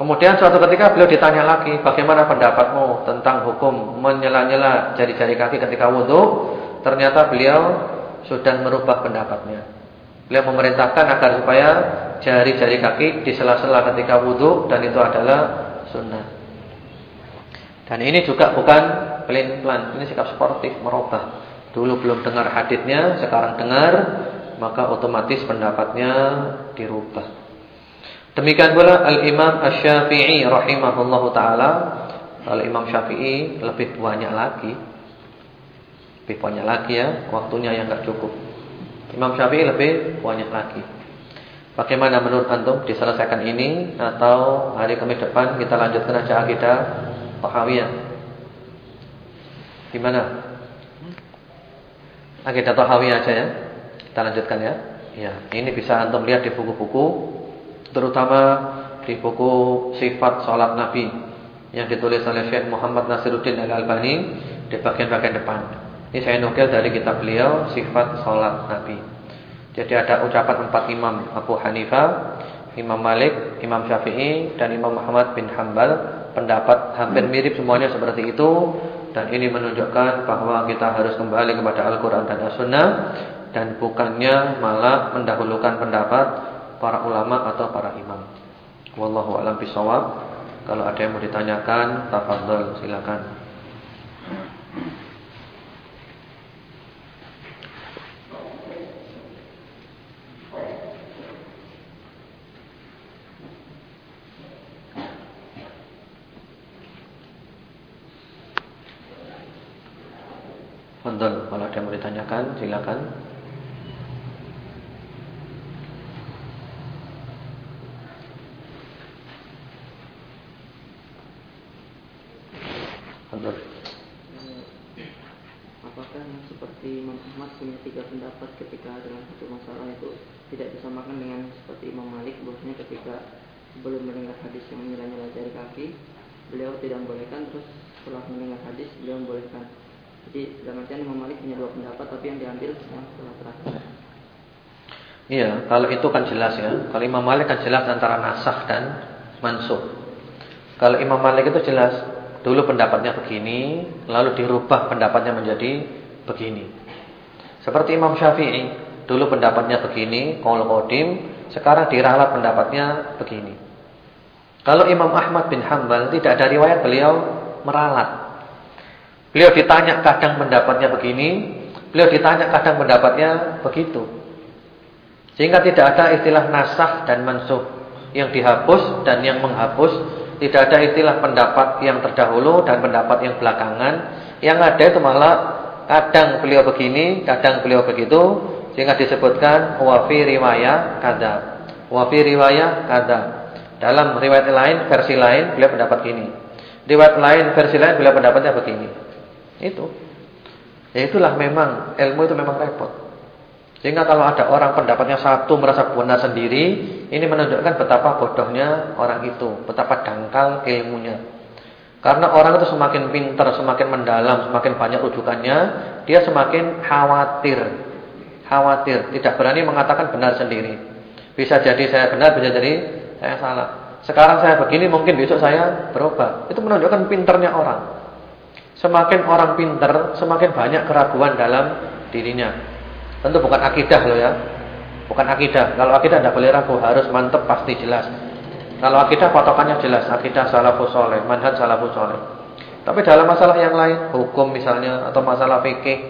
Kemudian suatu ketika beliau ditanya lagi, bagaimana pendapatmu tentang hukum menyela-nyela jari-jari kaki ketika wudhu? Ternyata beliau sudah merubah pendapatnya. Beliau memerintahkan agar supaya jari-jari kaki disela-sela ketika wudhu dan itu adalah sunnah. Dan ini juga bukan pelin-pelan, ini sikap sportif merubah. Dulu belum dengar hadisnya, sekarang dengar, maka otomatis pendapatnya dirubah. Demikian pula Al-Imam Asy-Syafi'i rahimahullahu taala. Al-Imam Syafi'i lebih banyak lagi. Lebih banyak lagi ya, waktunya yang enggak cukup. Imam Syafi'i lebih banyak lagi. Bagaimana menurut antum diselesaikan ini atau hari Kamis depan kita lanjutkan aja akidah Tahawiyah? Gimana? Akidah Tahawiyah aja ya. Kita lanjutkan ya. Ya, ini bisa antum lihat di buku-buku terutama di buku Sifat Salat Nabi yang ditulis oleh Syekh Muhammad Nasiruddin Al-Albani di bagian-bagian depan. Ini saya nukil dari kitab beliau Sifat Salat Nabi. Jadi ada ucapan empat imam Abu Hanifah, Imam Malik, Imam Syafi'i dan Imam Muhammad bin Hambal pendapat hampir mirip semuanya seperti itu dan ini menunjukkan bahwa kita harus kembali kepada Al-Qur'an dan As-Sunnah dan bukannya malah mendahulukan pendapat para ulama atau para imam. Wallahu a'lam bishawab. Kalau ada yang mau ditanyakan, tafadhol silakan. Fadol, kalau ada yang mau ditanyakan silakan. Fadol. Apakah yang seperti Imam Ahmad punya tiga pendapat ketika dengan satu masalah itu tidak disamakan dengan seperti Imam Malik bahwasanya ketika belum mendengar hadis yang menilai-nilai jari kaki beliau tidak membolehkan terus setelah mendengar hadis beliau membolehkan jadi dalam artian Imam Malik punya dua pendapat tapi yang diambil yang setelah terakhir. Iya, kalau itu kan jelas ya. Kalau Imam Malik kan jelas antara nasah dan mansuh. Kalau Imam Malik itu jelas dulu pendapatnya begini, lalu dirubah pendapatnya menjadi begini. Seperti Imam Syafi'i, dulu pendapatnya begini, qaul qadim, sekarang diralat pendapatnya begini. Kalau Imam Ahmad bin Hambal tidak ada riwayat beliau meralat. Beliau ditanya kadang pendapatnya begini, beliau ditanya kadang pendapatnya begitu. Sehingga tidak ada istilah nasah dan mansuh yang dihapus dan yang menghapus, tidak ada istilah pendapat yang terdahulu dan pendapat yang belakangan. Yang ada itu malah kadang beliau begini, kadang beliau begitu, sehingga disebutkan wa fi riwayah kada. Wa fi riwayah kada. Dalam riwayat lain, versi lain beliau pendapat gini. Riwayat lain, versi lain beliau pendapatnya begini. Itu. Ya itulah memang ilmu itu memang repot. Sehingga kalau ada orang pendapatnya satu merasa benar sendiri, ini menunjukkan betapa bodohnya orang itu, betapa dangkal ilmunya. Karena orang itu semakin pintar, semakin mendalam, semakin banyak rujukannya, dia semakin khawatir. Khawatir, tidak berani mengatakan benar sendiri. Bisa jadi saya benar, bisa jadi saya salah. Sekarang saya begini, mungkin besok saya berubah. Itu menunjukkan pinternya orang. Semakin orang pintar, semakin banyak keraguan dalam dirinya. Tentu bukan akidah loh ya. Bukan akidah. Kalau akidah tidak boleh ragu, harus mantap pasti jelas. Kalau akidah patokannya jelas, akidah salafus soleh, manhaj salafus soleh. Tapi dalam masalah yang lain, hukum misalnya atau masalah fikih,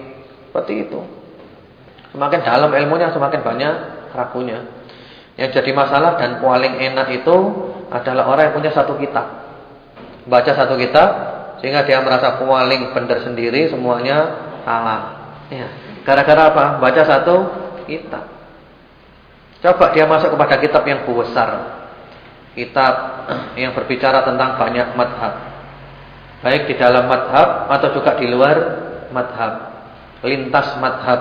seperti itu. Semakin dalam ilmunya, semakin banyak ragunya. Yang jadi masalah dan paling enak itu adalah orang yang punya satu kitab. Baca satu kitab, sehingga dia merasa paling benar sendiri semuanya salah. Ya. Gara-gara apa? Baca satu kitab. Coba dia masuk kepada kitab yang besar. Kitab yang berbicara tentang banyak madhab. Baik di dalam madhab atau juga di luar madhab. Lintas madhab.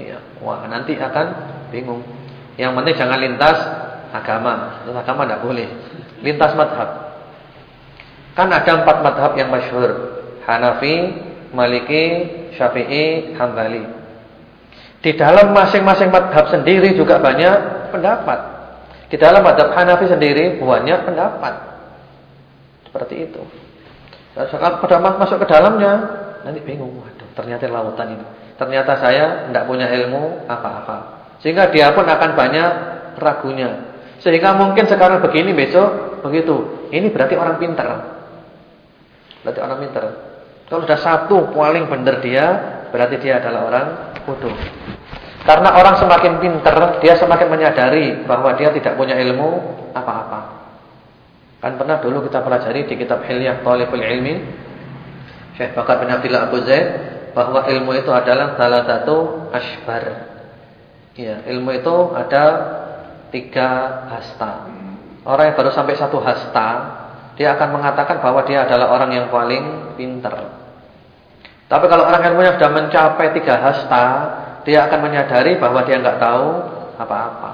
Ya. Wah nanti akan bingung. Yang penting jangan lintas agama. Lintas agama tidak boleh. Lintas madhab. Kan ada empat madhab yang masyhur. Hanafi, Maliki, Syafi'i, Hambali. Di dalam masing-masing madhab sendiri juga banyak pendapat. Di dalam madhab Hanafi sendiri banyak pendapat. Seperti itu. Sekarang pada masuk ke dalamnya, nanti bingung. Waduh, ternyata lautan ini. Ternyata saya tidak punya ilmu apa-apa. Sehingga dia pun akan banyak ragunya. Sehingga mungkin sekarang begini, besok begitu. Ini berarti orang pintar. Berarti orang pintar. Kalau sudah satu paling benar dia, berarti dia adalah orang bodoh. Karena orang semakin pintar, dia semakin menyadari bahwa dia tidak punya ilmu apa-apa. Kan pernah dulu kita pelajari di kitab Hilyah Talibul Ilmi, Syekh Bakar bin Abdullah Abu Zaid, bahwa ilmu itu adalah salah satu asbar. Ya, ilmu itu ada tiga hasta. Orang yang baru sampai satu hasta, dia akan mengatakan bahwa dia adalah orang yang paling pintar. Tapi kalau orang ilmunya sudah mencapai tiga hasta, dia akan menyadari bahwa dia nggak tahu apa-apa.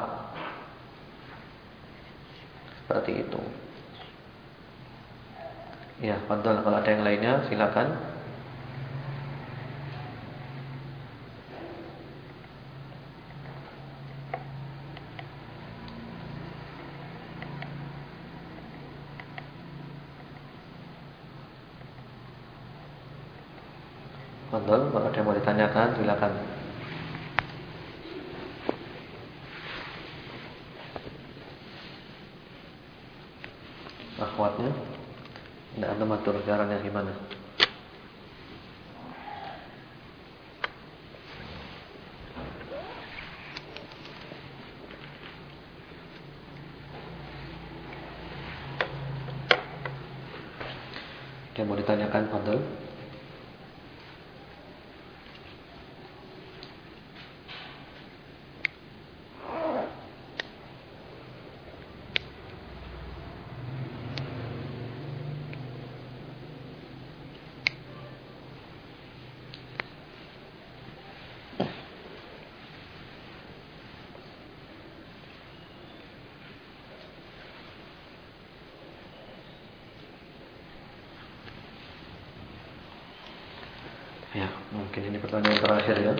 Seperti itu. Ya, betul. Kalau ada yang lainnya, silakan. Betul, kalau ada yang mau ditanyakan silakan. Akhwatnya. Tidak ada matur caranya gimana. Yang mau ditanyakan Fadl pertanyaan terakhir ya.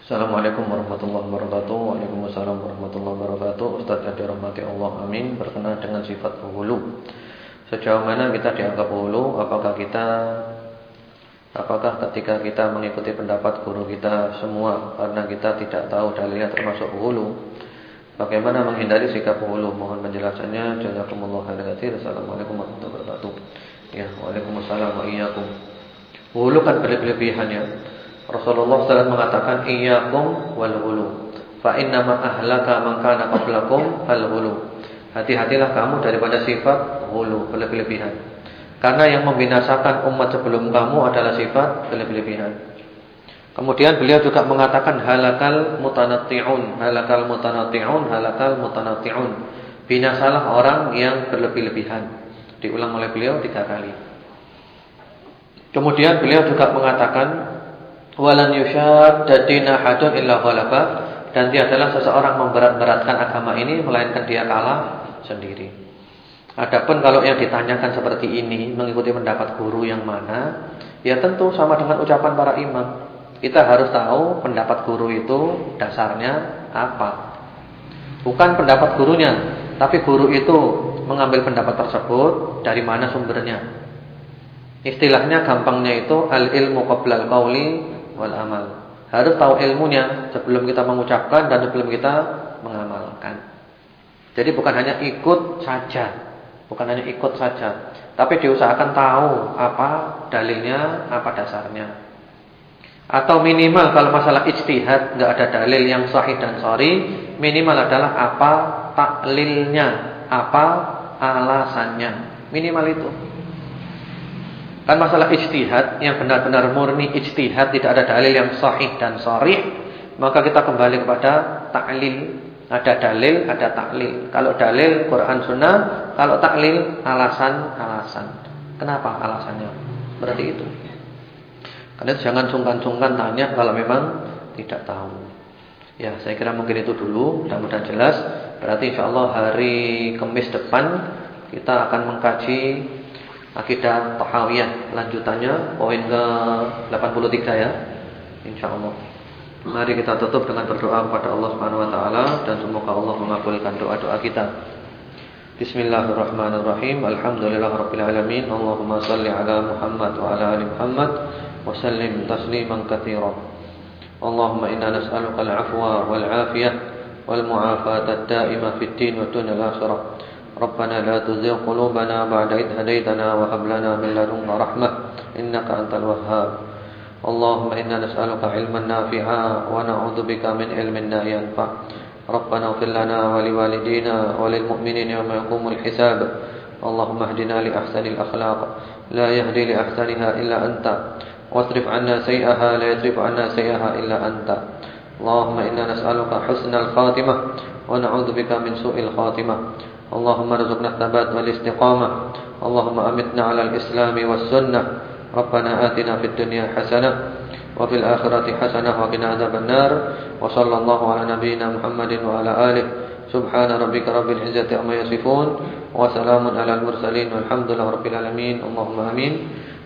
Assalamualaikum warahmatullahi wabarakatuh. Waalaikumsalam warahmatullahi wabarakatuh. Ustaz yang dirahmati Allah, amin. Berkenaan dengan sifat hulu. Sejauh mana kita dianggap hulu? Apakah kita Apakah ketika kita mengikuti pendapat guru kita semua karena kita tidak tahu dalilnya termasuk hulu? Bagaimana menghindari sikap hulu? Mohon penjelasannya. Jazakumullah Assalamualaikum warahmatullahi wabarakatuh. Ya, Waalaikumsalam wa iyyakum. Hulu kan berlebihan ya. Rasulullah SAW mengatakan iyyakum wal hulu. Fa inna ma ahlaka man kana qablakum al hulu. Hati-hatilah kamu daripada sifat hulu, berlebihan. Karena yang membinasakan umat sebelum kamu adalah sifat berlebihan. Kemudian beliau juga mengatakan halakal mutanatti'un, halakal mutanatti'un, halakal mutanatti'un. Binasalah orang yang berlebih-lebihan. Diulang oleh beliau tiga kali. Kemudian beliau juga mengatakan walan yushaddatina hadun illa ghalaba dan tiadalah seseorang memberat-beratkan agama ini melainkan dia kalah sendiri. Adapun kalau yang ditanyakan seperti ini mengikuti pendapat guru yang mana, ya tentu sama dengan ucapan para imam. Kita harus tahu pendapat guru itu dasarnya apa. Bukan pendapat gurunya, tapi guru itu mengambil pendapat tersebut dari mana sumbernya. Istilahnya gampangnya itu al ilmu qoblal qauli wal amal. Harus tahu ilmunya sebelum kita mengucapkan dan sebelum kita mengamalkan. Jadi bukan hanya ikut saja, bukan hanya ikut saja, tapi diusahakan tahu apa dalilnya, apa dasarnya. Atau minimal kalau masalah ijtihad enggak ada dalil yang sahih dan sorry, minimal adalah apa taklilnya, apa alasannya. Minimal itu. Kan masalah ijtihad yang benar-benar murni ijtihad tidak ada dalil yang sahih dan sharih, maka kita kembali kepada taklil. Ada dalil, ada taklil. Kalau dalil Quran Sunnah, kalau taklil alasan-alasan. Kenapa alasannya? Berarti itu. Karena jangan sungkan-sungkan tanya kalau memang tidak tahu. Ya, saya kira mungkin itu dulu, mudah-mudahan jelas. Berarti insya Allah hari Kamis depan kita akan mengkaji Akidah Tahawiyah lanjutannya poin ke 83 ya. Insyaallah. Mari kita tutup dengan berdoa kepada Allah Subhanahu wa taala dan semoga Allah mengabulkan doa-doa kita. Bismillahirrahmanirrahim. Alhamdulillahirabbil alamin. Allahumma shalli ala Muhammad wa ala ali Muhammad wa sallim tasliman katsira. Al-'afwa wal 'afiyah wal mu'afata ad-da'imah fid din wa dunya al-akhirah. ربنا لا تزغ قلوبنا بعد إذ هديتنا وهب لنا من لدنك رحمة إنك أنت الوهاب. اللهم إنا نسألك علما نافعا ونعوذ بك من علم لا ينفع. ربنا اغفر لنا ولوالدينا وللمؤمنين يوم يقوم الحساب. اللهم اهدنا لأحسن الأخلاق. لا يهدي لأحسنها إلا أنت. واصرف عنا سيئها لا يصرف عنا سيئها إلا أنت. اللهم إنا نسألك حسن الخاتمة ونعوذ بك من سوء الخاتمة. اللهم ارزقنا الثبات والاستقامة. اللهم أمتنا على الإسلام والسنة. ربنا آتنا في الدنيا حسنة وفي الآخرة حسنة وقنا عذاب النار. وصلى الله على نبينا محمد وعلى آله. سبحان ربك رب العزة عما يصفون. وسلام على المرسلين والحمد لله رب العالمين. اللهم آمين.